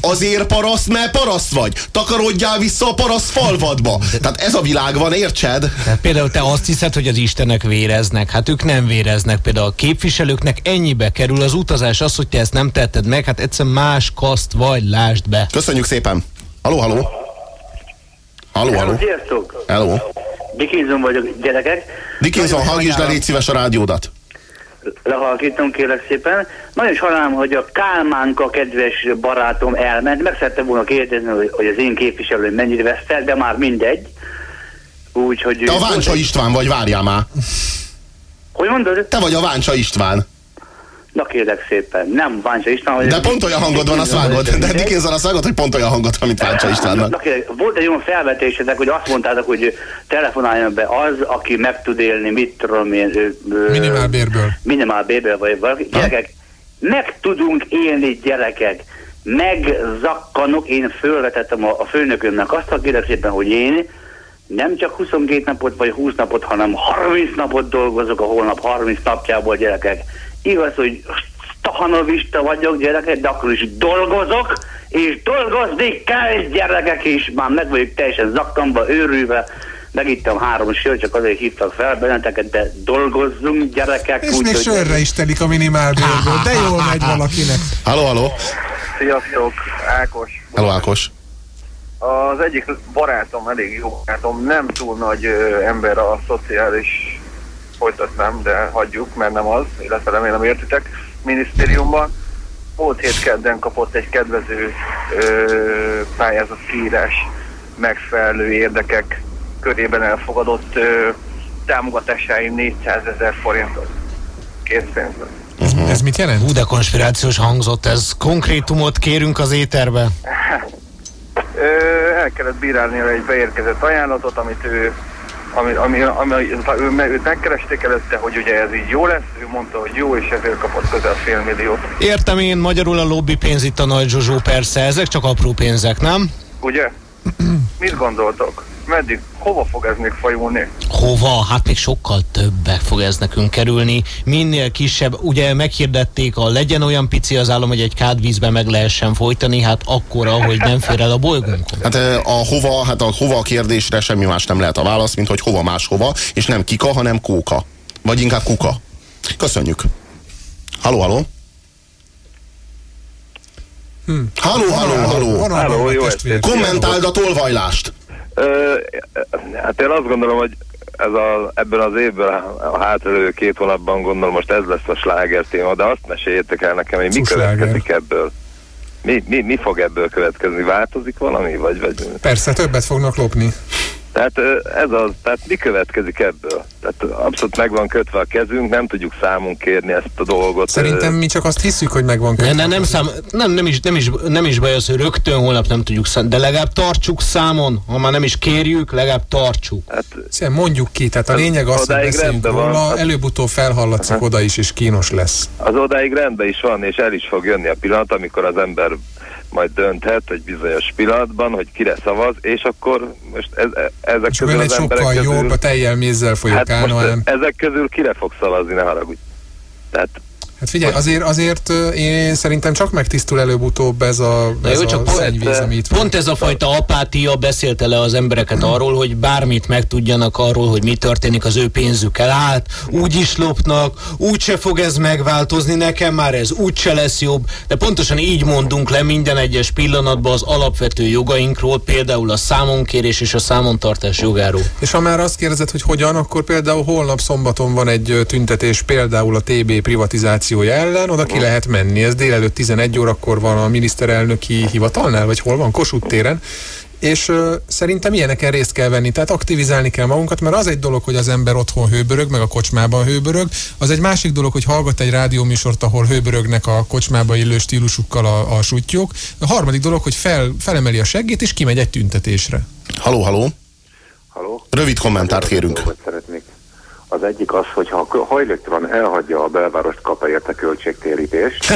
A: Azért paraszt, mert paraszt vagy. Takarodjál vissza a paraszt falvadba. Tehát ez a világ van, értsed?
B: Tehát például te azt hiszed, hogy az istenek véreznek. Hát ők nem véreznek. Például a képviselőknek ennyibe kerül az utazás, az, hogy te ezt nem tetted meg, hát egyszer más kaszt vagy, lásd be.
A: Köszönjük szépen. Haló, haló. Haló, haló.
H: Sziasztok.
A: Hello.
H: Dickinson vagyok, gyerekek.
A: Dickinson, hallgass le légy szíves a rádiódat.
H: Lehalkítom, kérlek szépen. Nagyon sajnálom, hogy a Kálmánka kedves barátom elment. Meg szerettem volna kérdezni, hogy az én képviselőm mennyire vesztett, de már mindegy.
A: Úgy, hogy Te a Váncsa István vagy, várjál már.
H: Hogy mondod?
A: Te vagy a Váncsa István.
H: Na kérlek szépen, nem Váncsa István. Hogy
A: de pont olyan hangod van, azt vágod. De Dickinson azt vágod, hogy pont olyan hangod van, mint Váncsa Istvánnak.
H: Na kérlek, volt egy olyan felvetésedek, hogy azt mondtátok, hogy telefonáljon be az, aki meg tud élni, mit tudom én.
C: Minimálbérből.
H: Minimálbérből, vagy valaki. Gyerekek, meg tudunk élni gyerekek. Megzakkanok, én fölvetettem a, a főnökömnek azt a kérlek szépen, hogy én nem csak 22 napot vagy 20 napot, hanem 30 napot dolgozok a holnap 30 napjából gyerekek Igaz, hogy stahanovista vagyok gyerekek, de akkor is dolgozok, és dolgozni kell gyerekek is. Már meg vagyok teljesen zakkamba, őrülve, megittem három sör, csak azért hívtak fel benneteket, de dolgozzunk gyerekek.
C: És úgy, még sörre is telik a minimálbérből, de jól megy valakinek.
A: Halló, halló.
I: Sziasztok, Ákos.
A: Halló, Ákos.
I: Az egyik barátom, elég jó barátom, nem túl nagy ö, ember a szociális folytatnám, de hagyjuk, mert nem az, illetve remélem értitek, minisztériumban. Volt hét kedden kapott egy kedvező ö, pályázat kiírás megfelelő érdekek körében elfogadott ö, támogatásáim 400 ezer forintot készpénzben.
B: Uh-huh. Ez mit jelent? Hú, de konspirációs hangzott, ez konkrétumot kérünk az éterbe.
I: el kellett bírálni egy beérkezett ajánlatot, amit ő ami, ami, ami, ő, őt megkeresték előtte, hogy ugye ez így jó lesz, ő mondta, hogy jó, és ezért kapott közel fél milliót.
B: Értem én, magyarul a lobby pénz itt a nagy Zsuzsó, persze, ezek csak apró pénzek, nem?
I: Ugye? Mit gondoltok? Meddig, hova fog ez még fajulni?
B: Hova? Hát még sokkal többek fog ez nekünk kerülni. Minél kisebb, ugye meghirdették a legyen olyan pici az állam, hogy egy kádvízbe meg lehessen folytani, hát akkora, hogy nem fér el a bolygónkon.
A: Hát a hova, hát a hova kérdésre semmi más nem lehet a válasz, mint hogy hova más hova, és nem kika, hanem kóka. Vagy inkább kuka. Köszönjük. Halló, halló. Hm. Halló, halló, halló.
I: halló jó
A: Kommentáld a tolvajlást.
I: Hát én azt gondolom, hogy ez a, ebben az évben a hátralévő két hónapban gondolom most ez lesz a sláger téma, de azt meséljétek el nekem, hogy mi következik ebből. Mi, mi, mi fog ebből következni? Változik valami? Vagy, vagy...
C: Persze, többet fognak lopni.
I: Tehát ez az, tehát mi következik ebből? Tehát abszolút meg van kötve a kezünk, nem tudjuk számunk kérni ezt a dolgot.
C: Szerintem mi csak azt hiszük, hogy meg van kötve.
B: Ne, ne, nem, szám, nem, nem, is, nem, is, nem is baj az, hogy rögtön holnap nem tudjuk számon, de legalább tartsuk számon, ha már nem is kérjük, legalább tartsuk. Hát,
C: Szerintem mondjuk ki, tehát a lényeg az, hogy beszéljünk róla, hát, előbb-utóbb felhallatszik oda is, és kínos lesz.
I: Az odáig rendben is van, és el is fog jönni a pillanat, amikor az ember majd dönthet egy bizonyos pillanatban, hogy kire szavaz, és akkor most ez, ezek és közül
C: az egy sokkal közül, jobb, a tejjel mézzel folyik hát
I: most ezek közül kire fog szavazni, ne haragudj. Tehát
C: Hát figyelj, azért, azért én szerintem csak megtisztul előbb-utóbb ez a, ez jó, csak a szennyvíz, amit
B: Pont ez a fajta apátia beszélte le az embereket arról, hogy bármit megtudjanak arról, hogy mi történik az ő pénzükkel. Hát, úgy is lopnak, úgy se fog ez megváltozni, nekem már ez úgy se lesz jobb. De pontosan így mondunk le minden egyes pillanatban az alapvető jogainkról, például a számonkérés és a számontartás jogáról.
C: És ha már azt kérdezed, hogy hogyan, akkor például holnap szombaton van egy tüntetés például a TB privatizáció akciója ellen, oda ki lehet menni. Ez délelőtt 11 órakor van a miniszterelnöki hivatalnál, vagy hol van, Kossuth téren, és uh, szerintem ilyeneken részt kell venni, tehát aktivizálni kell magunkat, mert az egy dolog, hogy az ember otthon hőbörög, meg a kocsmában hőbörög, az egy másik dolog, hogy hallgat egy rádióműsort, ahol hőbörögnek a kocsmába illő stílusukkal a, a sutyók. A harmadik dolog, hogy fel, felemeli a seggét, és kimegy egy tüntetésre.
A: Haló, haló.
I: Haló.
A: Rövid kommentárt kérünk.
I: Szeretnék
J: Az egyik az, hogy ha hajléktalan elhagyja a belvárost, kap-e érte költségtérítést.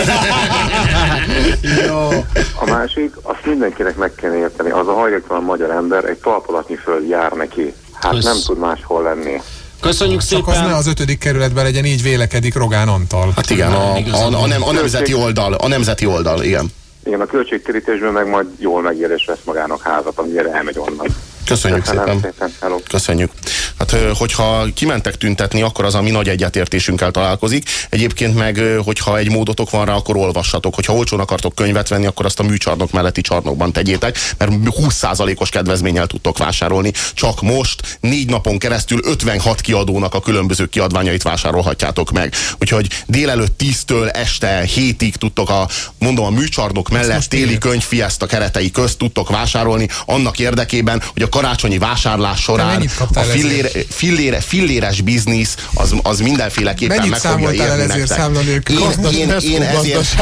J: a másik, azt mindenkinek meg kell érteni, az a hajléktalan magyar ember egy talpalatnyi föld jár neki. Hát Kösz. nem tud máshol lenni.
B: Köszönjük szépen.
C: Csak az ne az ötödik kerületben legyen, így vélekedik Rogán Antal.
A: Hát igen, a, a, a, nem, a nemzeti oldal, a nemzeti oldal, igen.
J: Igen, a költségtérítésben meg majd jól megér és vesz magának házat, amire elmegy onnan.
A: Köszönjük szépen. szépen. Köszönjük. Hát, hogyha kimentek tüntetni, akkor az a mi nagy egyetértésünkkel találkozik. Egyébként meg, hogyha egy módotok van rá, akkor olvassatok. Hogyha olcsón akartok könyvet venni, akkor azt a műcsarnok melletti csarnokban tegyétek, mert 20%-os kedvezménnyel tudtok vásárolni. Csak most, négy napon keresztül 56 kiadónak a különböző kiadványait vásárolhatjátok meg. Úgyhogy délelőtt 10-től este 7-ig tudtok a, mondom, a műcsarnok mellett téli könyvfiesta keretei közt tudtok vásárolni annak érdekében, hogy a karácsonyi vásárlás során a fillére, fillére, filléres biznisz az, az mindenféleképpen
C: Mennyit
A: meg fogja érni
C: el ezért számlálők?
A: Én, én, én, én ezért,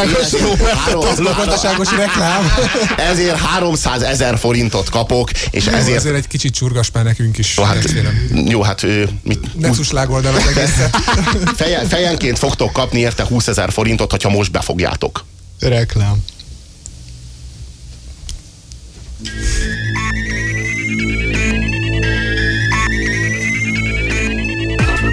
C: gazdaságos reklám.
A: ezért 300 ezer forintot kapok, és jó, ezért...
C: Ezért egy kicsit csurgas már nekünk is.
A: Jó, hát, jó, hát mit...
C: Nexus lágoldal az egészet.
A: Fejen, fejenként fogtok kapni érte 20 ezer forintot, hogyha most befogjátok.
C: Reklám.